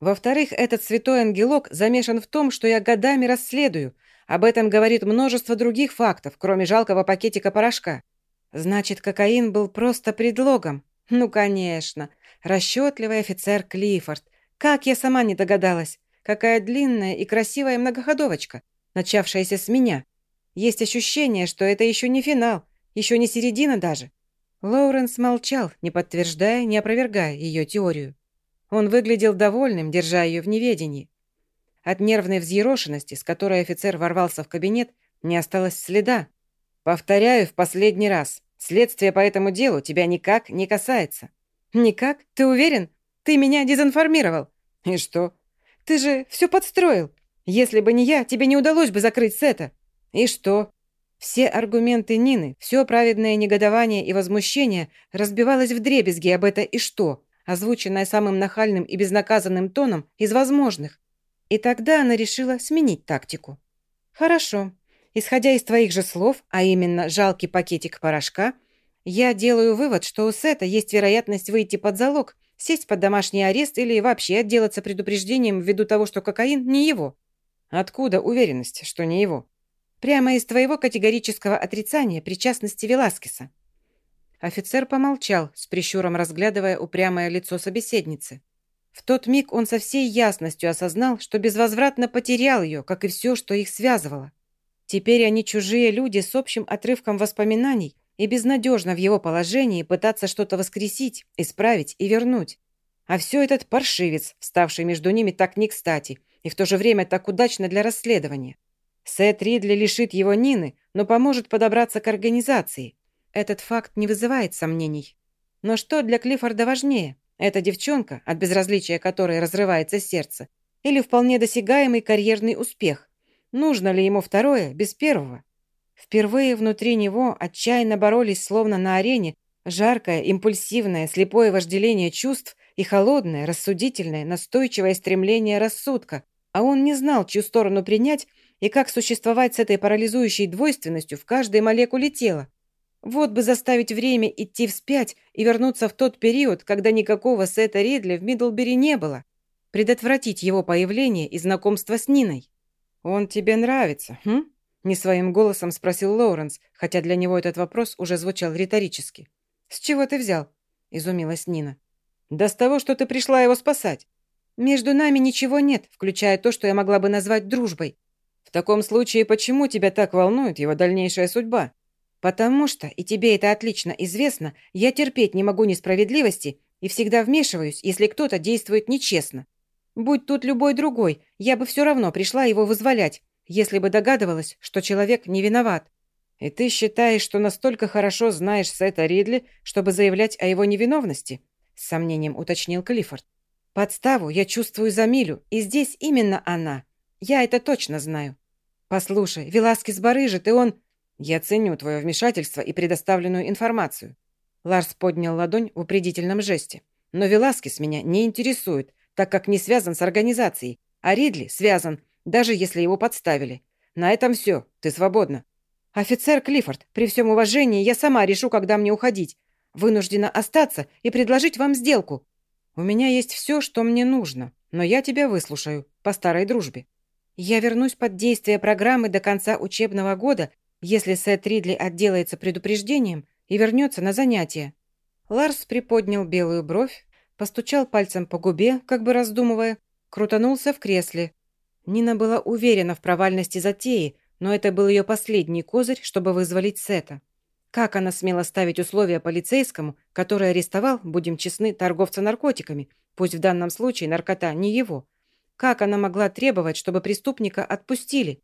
A: Во-вторых, этот святой ангелок замешан в том, что я годами расследую, об этом говорит множество других фактов, кроме жалкого пакетика порошка. Значит, кокаин был просто предлогом. Ну, конечно. Расчетливый офицер Клиффорд. Как я сама не догадалась. Какая длинная и красивая многоходовочка, начавшаяся с меня. Есть ощущение, что это еще не финал, еще не середина даже. Лоуренс молчал, не подтверждая, не опровергая ее теорию. Он выглядел довольным, держа ее в неведении. От нервной взъерошенности, с которой офицер ворвался в кабинет, не осталось следа. «Повторяю в последний раз. Следствие по этому делу тебя никак не касается». «Никак? Ты уверен? Ты меня дезинформировал». «И что?» «Ты же все подстроил. Если бы не я, тебе не удалось бы закрыть Сета». «И что?» Все аргументы Нины, все праведное негодование и возмущение разбивалось в дребезги об это «и что», озвученное самым нахальным и безнаказанным тоном из возможных, и тогда она решила сменить тактику. «Хорошо. Исходя из твоих же слов, а именно жалкий пакетик порошка, я делаю вывод, что у Сета есть вероятность выйти под залог, сесть под домашний арест или вообще отделаться предупреждением ввиду того, что кокаин не его. Откуда уверенность, что не его? Прямо из твоего категорического отрицания причастности Веласкеса. Офицер помолчал, с прищуром разглядывая упрямое лицо собеседницы. В тот миг он со всей ясностью осознал, что безвозвратно потерял ее, как и все, что их связывало. Теперь они чужие люди с общим отрывком воспоминаний, и безнадежно в его положении пытаться что-то воскресить, исправить и вернуть. А все этот паршивец, вставший между ними так не кстати, и в то же время так удачно для расследования. Сет Ридли лишит его Нины, но поможет подобраться к организации. Этот факт не вызывает сомнений. Но что для Клиффорда важнее? Эта девчонка, от безразличия которой разрывается сердце, или вполне досягаемый карьерный успех? Нужно ли ему второе без первого? Впервые внутри него отчаянно боролись, словно на арене, жаркое, импульсивное, слепое вожделение чувств и холодное, рассудительное, настойчивое стремление рассудка, а он не знал, чью сторону принять и как существовать с этой парализующей двойственностью в каждой молекуле тела. Вот бы заставить время идти вспять и вернуться в тот период, когда никакого Сета Ридли в Мидлбери не было. Предотвратить его появление и знакомство с Ниной. «Он тебе нравится, хм? Не своим голосом спросил Лоуренс, хотя для него этот вопрос уже звучал риторически. «С чего ты взял?» – изумилась Нина. «Да с того, что ты пришла его спасать. Между нами ничего нет, включая то, что я могла бы назвать дружбой. В таком случае, почему тебя так волнует его дальнейшая судьба? Потому что, и тебе это отлично известно, я терпеть не могу несправедливости и всегда вмешиваюсь, если кто-то действует нечестно. Будь тут любой другой, я бы все равно пришла его вызволять, если бы догадывалась, что человек не виноват. И ты считаешь, что настолько хорошо знаешь Сета Ридли, чтобы заявлять о его невиновности? С сомнением уточнил Клиффорд. Подставу я чувствую за Милю, и здесь именно она. Я это точно знаю. Послушай, Веласкес барыжит, и он... Я ценю твое вмешательство и предоставленную информацию. Ларс поднял ладонь в упредительном жесте. Но Веласкес меня не интересует, так как не связан с организацией, а Ридли связан, даже если его подставили. На этом все. Ты свободна. Офицер Клиффорд, при всем уважении, я сама решу, когда мне уходить. Вынуждена остаться и предложить вам сделку. У меня есть все, что мне нужно, но я тебя выслушаю, по старой дружбе. Я вернусь под действие программы до конца учебного года, если Сет Ридли отделается предупреждением и вернется на занятия. Ларс приподнял белую бровь, постучал пальцем по губе, как бы раздумывая, крутанулся в кресле, Нина была уверена в провальности затеи, но это был ее последний козырь, чтобы вызволить Сета. Как она смела ставить условия полицейскому, который арестовал, будем честны, торговца наркотиками, пусть в данном случае наркота не его? Как она могла требовать, чтобы преступника отпустили?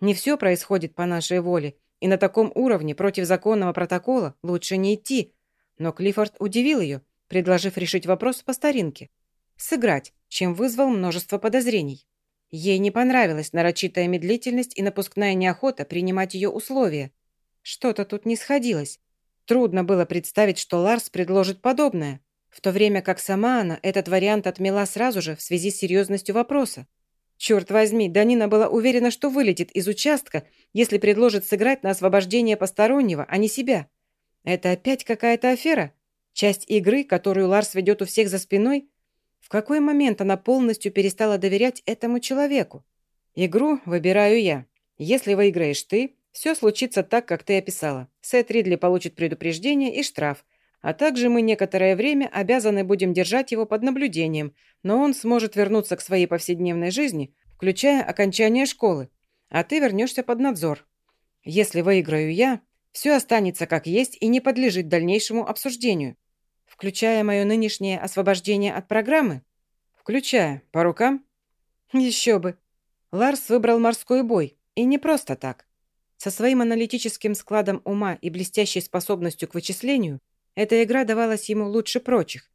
A: Не все происходит по нашей воле, и на таком уровне против законного протокола лучше не идти. Но Клиффорд удивил ее, предложив решить вопрос по старинке. Сыграть, чем вызвал множество подозрений. Ей не понравилась нарочитая медлительность и напускная неохота принимать ее условия. Что-то тут не сходилось. Трудно было представить, что Ларс предложит подобное, в то время как сама она этот вариант отмела сразу же в связи с серьезностью вопроса. Черт возьми, Данина была уверена, что вылетит из участка, если предложит сыграть на освобождение постороннего, а не себя. Это опять какая-то афера? Часть игры, которую Ларс ведет у всех за спиной? В какой момент она полностью перестала доверять этому человеку? Игру выбираю я. Если выиграешь ты, все случится так, как ты описала. Сет Ридли получит предупреждение и штраф, а также мы некоторое время обязаны будем держать его под наблюдением, но он сможет вернуться к своей повседневной жизни, включая окончание школы, а ты вернешься под надзор. Если выиграю я, все останется как есть и не подлежит дальнейшему обсуждению. Включая мое нынешнее освобождение от программы? Включая. По рукам? Еще бы. Ларс выбрал морской бой. И не просто так. Со своим аналитическим складом ума и блестящей способностью к вычислению, эта игра давалась ему лучше прочих.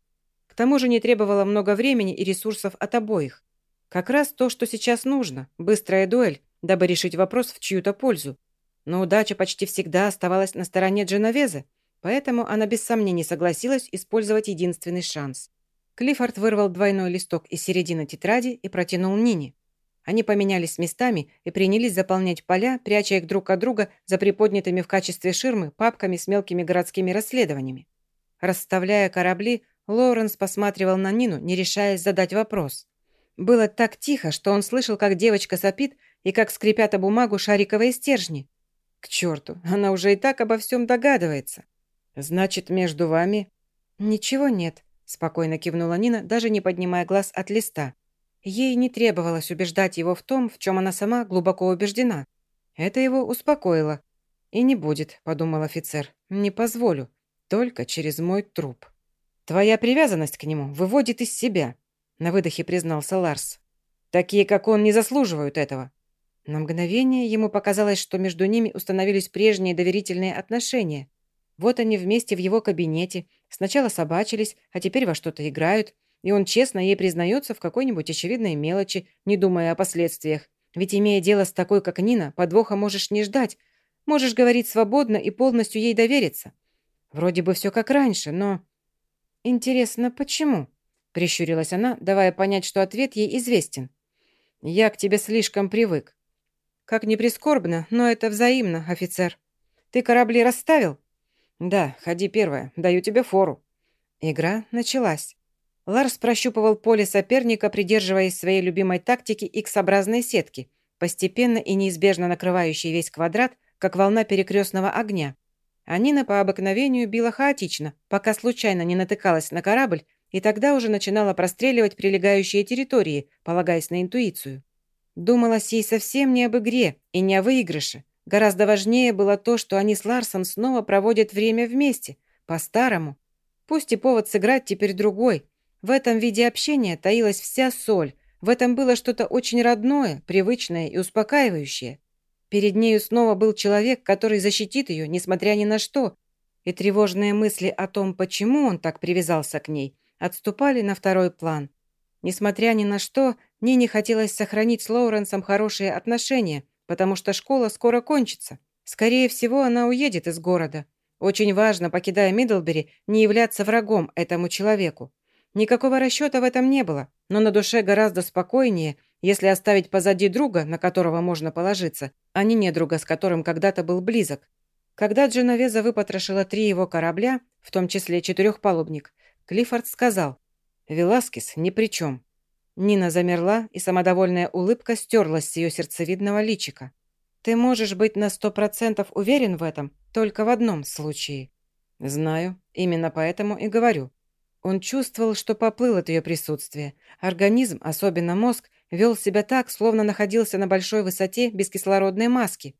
A: К тому же не требовала много времени и ресурсов от обоих. Как раз то, что сейчас нужно – быстрая дуэль, дабы решить вопрос в чью-то пользу. Но удача почти всегда оставалась на стороне Дженовеза, Поэтому она без сомнений согласилась использовать единственный шанс. Клиффорд вырвал двойной листок из середины тетради и протянул Нине. Они поменялись местами и принялись заполнять поля, пряча их друг от друга за приподнятыми в качестве ширмы папками с мелкими городскими расследованиями. Расставляя корабли, Лоуренс посматривал на Нину, не решаясь задать вопрос. Было так тихо, что он слышал, как девочка сопит и как скрипят о бумагу шариковые стержни. К черту, она уже и так обо всем догадывается. «Значит, между вами...» «Ничего нет», – спокойно кивнула Нина, даже не поднимая глаз от листа. Ей не требовалось убеждать его в том, в чем она сама глубоко убеждена. Это его успокоило. «И не будет», – подумал офицер. «Не позволю. Только через мой труп». «Твоя привязанность к нему выводит из себя», – на выдохе признался Ларс. «Такие, как он, не заслуживают этого». На мгновение ему показалось, что между ними установились прежние доверительные отношения. Вот они вместе в его кабинете. Сначала собачились, а теперь во что-то играют. И он честно ей признается в какой-нибудь очевидной мелочи, не думая о последствиях. Ведь, имея дело с такой, как Нина, подвоха можешь не ждать. Можешь говорить свободно и полностью ей довериться. Вроде бы все как раньше, но... Интересно, почему? Прищурилась она, давая понять, что ответ ей известен. Я к тебе слишком привык. Как ни прискорбно, но это взаимно, офицер. Ты корабли расставил? «Да, ходи первая, даю тебе фору». Игра началась. Ларс прощупывал поле соперника, придерживаясь своей любимой тактики X-образной сетки, постепенно и неизбежно накрывающий весь квадрат, как волна перекрестного огня. А Нина по обыкновению била хаотично, пока случайно не натыкалась на корабль, и тогда уже начинала простреливать прилегающие территории, полагаясь на интуицию. Думалось ей совсем не об игре и не о выигрыше. Гораздо важнее было то, что они с Ларсом снова проводят время вместе, по-старому. Пусть и повод сыграть теперь другой. В этом виде общения таилась вся соль. В этом было что-то очень родное, привычное и успокаивающее. Перед нею снова был человек, который защитит ее, несмотря ни на что. И тревожные мысли о том, почему он так привязался к ней, отступали на второй план. Несмотря ни на что, Нине хотелось сохранить с Лоуренсом хорошие отношения, потому что школа скоро кончится. Скорее всего, она уедет из города. Очень важно, покидая Мидлбери, не являться врагом этому человеку. Никакого расчета в этом не было, но на душе гораздо спокойнее, если оставить позади друга, на которого можно положиться, а не недруга, с которым когда-то был близок. Когда Дженовеза выпотрошила три его корабля, в том числе четырехпалубник, Клиффорд сказал, «Веласкес ни при чем». Нина замерла, и самодовольная улыбка стерлась с ее сердцевидного личика. «Ты можешь быть на сто процентов уверен в этом только в одном случае». «Знаю, именно поэтому и говорю». Он чувствовал, что поплыл от ее присутствия. Организм, особенно мозг, вел себя так, словно находился на большой высоте без кислородной маски.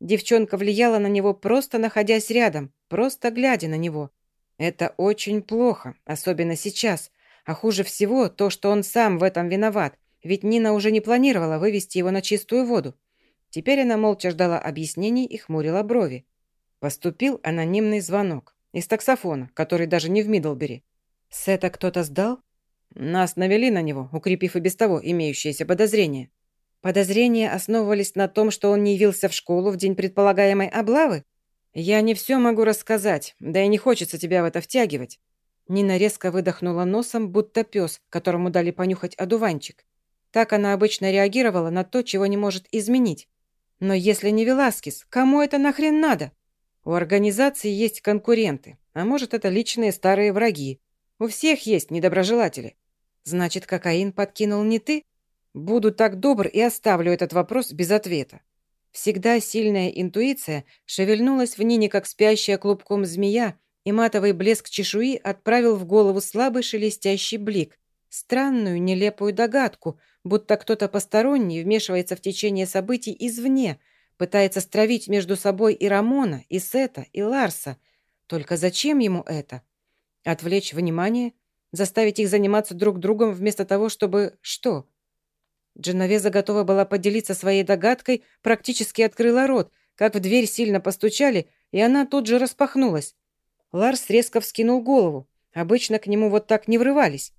A: Девчонка влияла на него, просто находясь рядом, просто глядя на него. Это очень плохо, особенно сейчас. А хуже всего то, что он сам в этом виноват, ведь Нина уже не планировала вывести его на чистую воду. Теперь она молча ждала объяснений и хмурила брови. Поступил анонимный звонок из таксофона, который даже не в Мидлбери. Сета кто-то сдал? Нас навели на него, укрепив и без того имеющиеся подозрения. Подозрения основывались на том, что он не явился в школу в день предполагаемой облавы? Я не все могу рассказать, да и не хочется тебя в это втягивать. Нина резко выдохнула носом, будто пес, которому дали понюхать одуванчик. Так она обычно реагировала на то, чего не может изменить. Но если не Веласкис, кому это нахрен надо? У организации есть конкуренты, а может, это личные старые враги. У всех есть недоброжелатели. Значит, кокаин подкинул не ты? Буду так добр и оставлю этот вопрос без ответа. Всегда сильная интуиция шевельнулась в Нине, как спящая клубком змея, и матовый блеск чешуи отправил в голову слабый шелестящий блик. Странную, нелепую догадку, будто кто-то посторонний вмешивается в течение событий извне, пытается стравить между собой и Рамона, и Сета, и Ларса. Только зачем ему это? Отвлечь внимание? Заставить их заниматься друг другом вместо того, чтобы... Что? Дженовеза готова была поделиться своей догадкой, практически открыла рот, как в дверь сильно постучали, и она тут же распахнулась. Ларс резко вскинул голову. Обычно к нему вот так не врывались.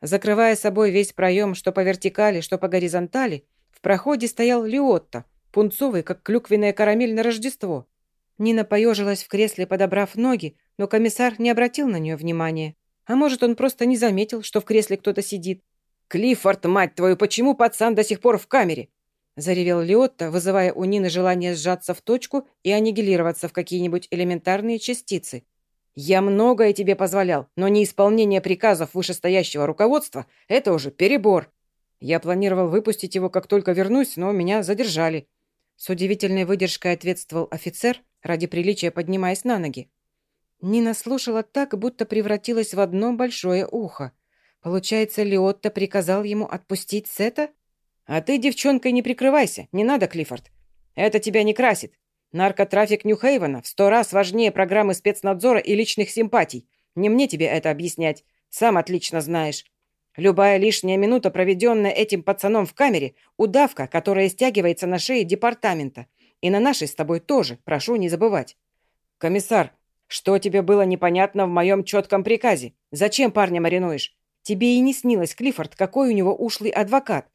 A: Закрывая собой весь проем, что по вертикали, что по горизонтали, в проходе стоял Лиотто, пунцовый, как клюквенная карамель на Рождество. Нина поежилась в кресле, подобрав ноги, но комиссар не обратил на нее внимания. А может, он просто не заметил, что в кресле кто-то сидит. «Клиффорд, мать твою, почему пацан до сих пор в камере?» Заревел Лиотто, вызывая у Нины желание сжаться в точку и аннигилироваться в какие-нибудь элементарные частицы. «Я многое тебе позволял, но неисполнение приказов вышестоящего руководства – это уже перебор. Я планировал выпустить его, как только вернусь, но меня задержали». С удивительной выдержкой ответствовал офицер, ради приличия поднимаясь на ноги. Нина слушала так, будто превратилась в одно большое ухо. Получается, Лиотто приказал ему отпустить Сета? А ты, девчонкой, не прикрывайся. Не надо, Клиффорд. Это тебя не красит. Наркотрафик Нью-Хейвена в сто раз важнее программы спецнадзора и личных симпатий. Не мне тебе это объяснять. Сам отлично знаешь. Любая лишняя минута, проведенная этим пацаном в камере, удавка, которая стягивается на шее департамента. И на нашей с тобой тоже, прошу не забывать. Комиссар, что тебе было непонятно в моем четком приказе? Зачем парня маринуешь? Тебе и не снилось, Клиффорд, какой у него ушлый адвокат.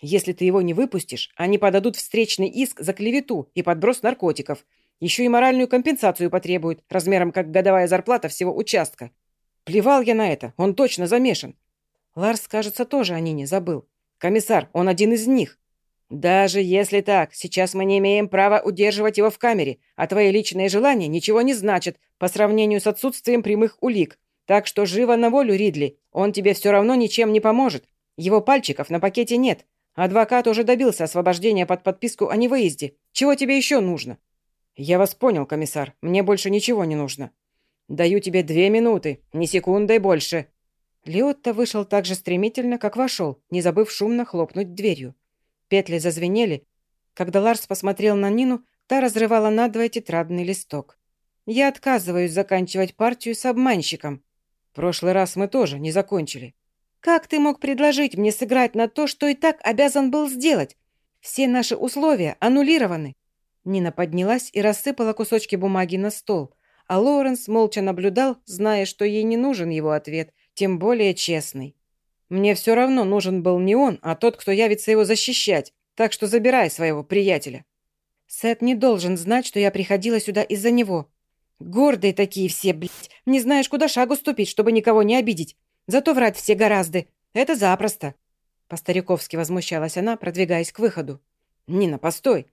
A: Если ты его не выпустишь, они подадут встречный иск за клевету и подброс наркотиков. Еще и моральную компенсацию потребуют, размером как годовая зарплата всего участка. Плевал я на это, он точно замешан. Ларс, кажется, тоже о Нине забыл. Комиссар, он один из них. Даже если так, сейчас мы не имеем права удерживать его в камере, а твои личные желания ничего не значат по сравнению с отсутствием прямых улик. Так что живо на волю, Ридли. Он тебе все равно ничем не поможет. Его пальчиков на пакете нет, Адвокат уже добился освобождения под подписку о невыезде. Чего тебе еще нужно?» «Я вас понял, комиссар. Мне больше ничего не нужно. Даю тебе две минуты, ни секунды больше». Лиотто вышел так же стремительно, как вошел, не забыв шумно хлопнуть дверью. Петли зазвенели. Когда Ларс посмотрел на Нину, та разрывала надвое тетрадный листок. «Я отказываюсь заканчивать партию с обманщиком. В прошлый раз мы тоже не закончили. Как ты мог предложить мне сыграть на то, что и так обязан был сделать? Все наши условия аннулированы». Нина поднялась и рассыпала кусочки бумаги на стол, а Лоуренс молча наблюдал, зная, что ей не нужен его ответ, тем более честный. «Мне все равно нужен был не он, а тот, кто явится его защищать, так что забирай своего приятеля». «Сет не должен знать, что я приходила сюда из-за него. Гордые такие все, блядь, не знаешь, куда шагу ступить, чтобы никого не обидеть. Зато врать все гораздо. Это запросто». По-стариковски возмущалась она, продвигаясь к выходу. «Нина, постой.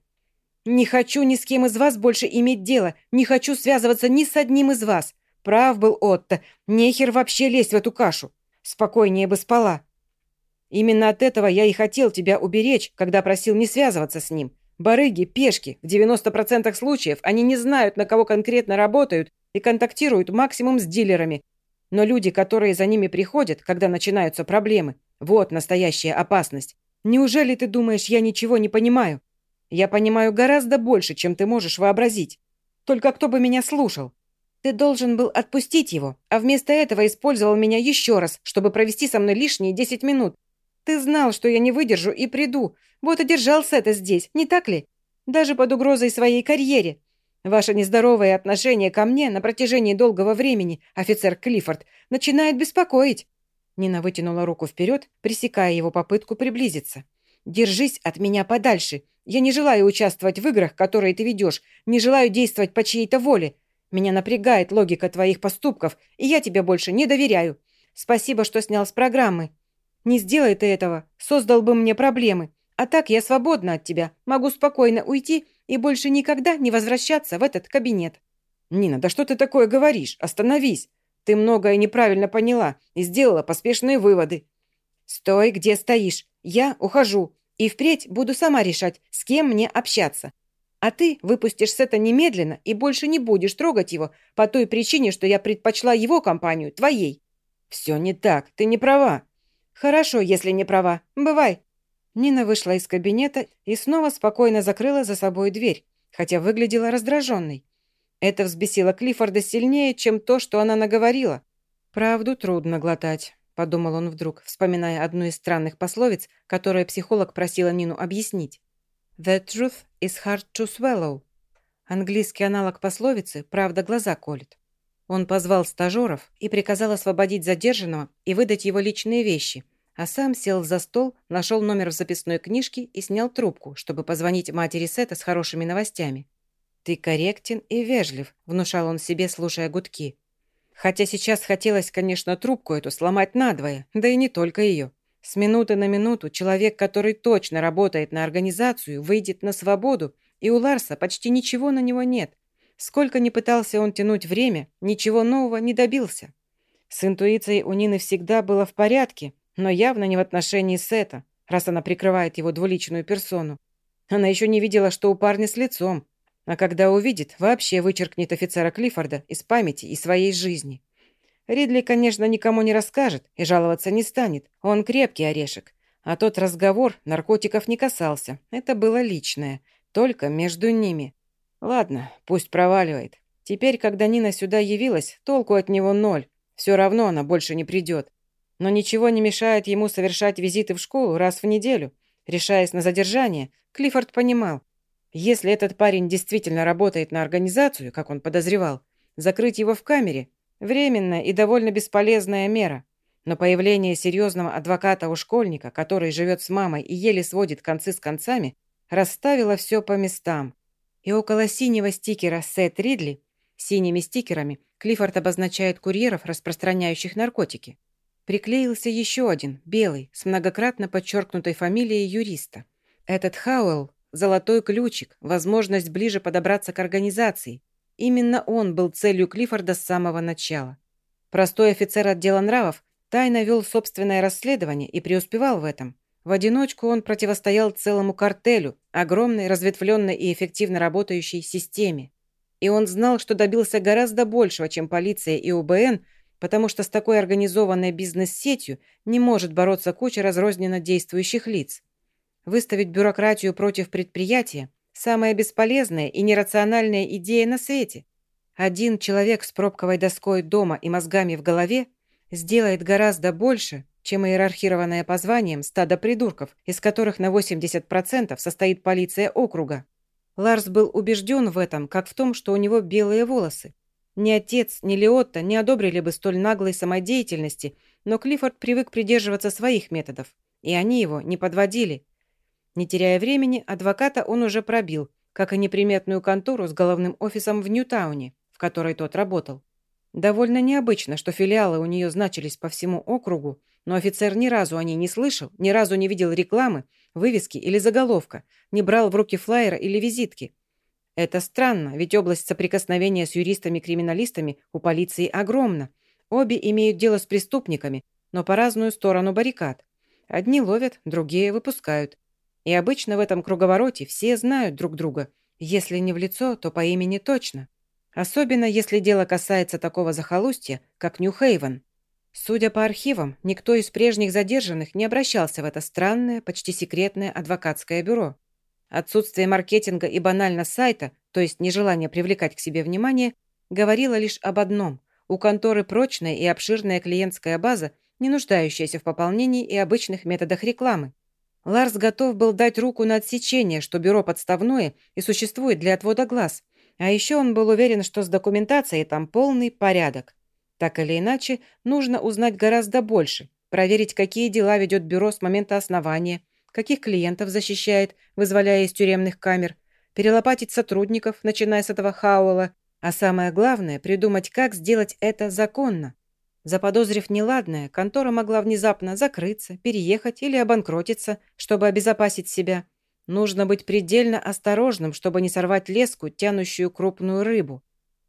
A: Не хочу ни с кем из вас больше иметь дело. Не хочу связываться ни с одним из вас. Прав был Отто. Нехер вообще лезть в эту кашу. Спокойнее бы спала. Именно от этого я и хотел тебя уберечь, когда просил не связываться с ним. Барыги, пешки. В 90% случаев они не знают, на кого конкретно работают и контактируют максимум с дилерами. Но люди, которые за ними приходят, когда начинаются проблемы, вот настоящая опасность. Неужели ты думаешь, я ничего не понимаю? Я понимаю гораздо больше, чем ты можешь вообразить. Только кто бы меня слушал? Ты должен был отпустить его, а вместо этого использовал меня еще раз, чтобы провести со мной лишние 10 минут. Ты знал, что я не выдержу и приду. Вот и держался это здесь, не так ли? Даже под угрозой своей карьере. Ваше нездоровое отношение ко мне на протяжении долгого времени, офицер Клиффорд, начинает беспокоить». Нина вытянула руку вперед, пресекая его попытку приблизиться. «Держись от меня подальше. Я не желаю участвовать в играх, которые ты ведешь, не желаю действовать по чьей-то воле. Меня напрягает логика твоих поступков, и я тебе больше не доверяю. Спасибо, что снял с программы. Не сделай ты этого, создал бы мне проблемы. А так я свободна от тебя, могу спокойно уйти и больше никогда не возвращаться в этот кабинет». «Нина, да что ты такое говоришь? Остановись! Ты многое неправильно поняла и сделала поспешные выводы». «Стой, где стоишь. Я ухожу. И впредь буду сама решать, с кем мне общаться. А ты выпустишь Сета немедленно и больше не будешь трогать его по той причине, что я предпочла его компанию, твоей». «Все не так. Ты не права». «Хорошо, если не права. Бывай. Нина вышла из кабинета и снова спокойно закрыла за собой дверь, хотя выглядела раздраженной. Это взбесило Клиффорда сильнее, чем то, что она наговорила. «Правду трудно глотать», — подумал он вдруг, вспоминая одну из странных пословиц, которую психолог просила Нину объяснить. «The truth is hard to swallow». Английский аналог пословицы «правда глаза колет». Он позвал стажеров и приказал освободить задержанного и выдать его личные вещи — а сам сел за стол, нашел номер в записной книжке и снял трубку, чтобы позвонить матери Сета с хорошими новостями. «Ты корректен и вежлив», — внушал он себе, слушая гудки. Хотя сейчас хотелось, конечно, трубку эту сломать надвое, да и не только ее. С минуты на минуту человек, который точно работает на организацию, выйдет на свободу, и у Ларса почти ничего на него нет. Сколько ни пытался он тянуть время, ничего нового не добился. С интуицией у Нины всегда было в порядке, но явно не в отношении Сета, раз она прикрывает его двуличную персону. Она еще не видела, что у парня с лицом, а когда увидит, вообще вычеркнет офицера Клиффорда из памяти и своей жизни. Ридли, конечно, никому не расскажет и жаловаться не станет, он крепкий орешек. А тот разговор наркотиков не касался, это было личное, только между ними. Ладно, пусть проваливает. Теперь, когда Нина сюда явилась, толку от него ноль. Все равно она больше не придет. Но ничего не мешает ему совершать визиты в школу раз в неделю. Решаясь на задержание, Клиффорд понимал, если этот парень действительно работает на организацию, как он подозревал, закрыть его в камере – временная и довольно бесполезная мера. Но появление серьезного адвоката у школьника, который живет с мамой и еле сводит концы с концами, расставило все по местам. И около синего стикера «Сет Ридли» синими стикерами Клиффорд обозначает курьеров, распространяющих наркотики – Приклеился еще один, белый, с многократно подчеркнутой фамилией юриста. Этот Хауэлл – золотой ключик, возможность ближе подобраться к организации. Именно он был целью Клиффорда с самого начала. Простой офицер отдела нравов тайно вел собственное расследование и преуспевал в этом. В одиночку он противостоял целому картелю, огромной, разветвленной и эффективно работающей системе. И он знал, что добился гораздо большего, чем полиция и УБН, потому что с такой организованной бизнес-сетью не может бороться куча разрозненно действующих лиц. Выставить бюрократию против предприятия – самая бесполезная и нерациональная идея на свете. Один человек с пробковой доской дома и мозгами в голове сделает гораздо больше, чем иерархированное по званиям стадо придурков, из которых на 80% состоит полиция округа. Ларс был убежден в этом, как в том, что у него белые волосы. Ни отец, ни Леотта не одобрили бы столь наглой самодеятельности, но Клиффорд привык придерживаться своих методов, и они его не подводили. Не теряя времени, адвоката он уже пробил, как и неприметную контору с головным офисом в Ньютауне, в которой тот работал. Довольно необычно, что филиалы у нее значились по всему округу, но офицер ни разу о ней не слышал, ни разу не видел рекламы, вывески или заголовка, не брал в руки флайера или визитки. Это странно, ведь область соприкосновения с юристами-криминалистами у полиции огромна. Обе имеют дело с преступниками, но по разную сторону баррикад. Одни ловят, другие выпускают. И обычно в этом круговороте все знают друг друга. Если не в лицо, то по имени точно. Особенно, если дело касается такого захолустья, как Нью-Хейвен. Судя по архивам, никто из прежних задержанных не обращался в это странное, почти секретное адвокатское бюро. Отсутствие маркетинга и банально сайта, то есть нежелание привлекать к себе внимание, говорило лишь об одном – у конторы прочная и обширная клиентская база, не нуждающаяся в пополнении и обычных методах рекламы. Ларс готов был дать руку на отсечение, что бюро подставное и существует для отвода глаз – а еще он был уверен, что с документацией там полный порядок. Так или иначе, нужно узнать гораздо больше, проверить, какие дела ведет бюро с момента основания, каких клиентов защищает, вызволяя из тюремных камер, перелопатить сотрудников, начиная с этого Хауэлла, а самое главное – придумать, как сделать это законно. Заподозрив неладное, контора могла внезапно закрыться, переехать или обанкротиться, чтобы обезопасить себя – Нужно быть предельно осторожным, чтобы не сорвать леску, тянущую крупную рыбу.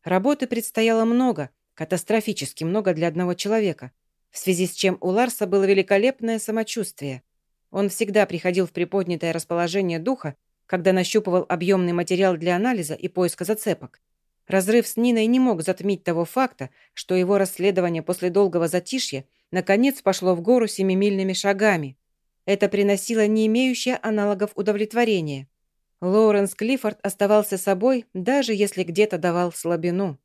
A: Работы предстояло много, катастрофически много для одного человека, в связи с чем у Ларса было великолепное самочувствие. Он всегда приходил в приподнятое расположение духа, когда нащупывал объемный материал для анализа и поиска зацепок. Разрыв с Ниной не мог затмить того факта, что его расследование после долгого затишья наконец пошло в гору семимильными шагами. Это приносило не имеющее аналогов удовлетворение. Лоуренс Клиффорд оставался собой, даже если где-то давал слабину.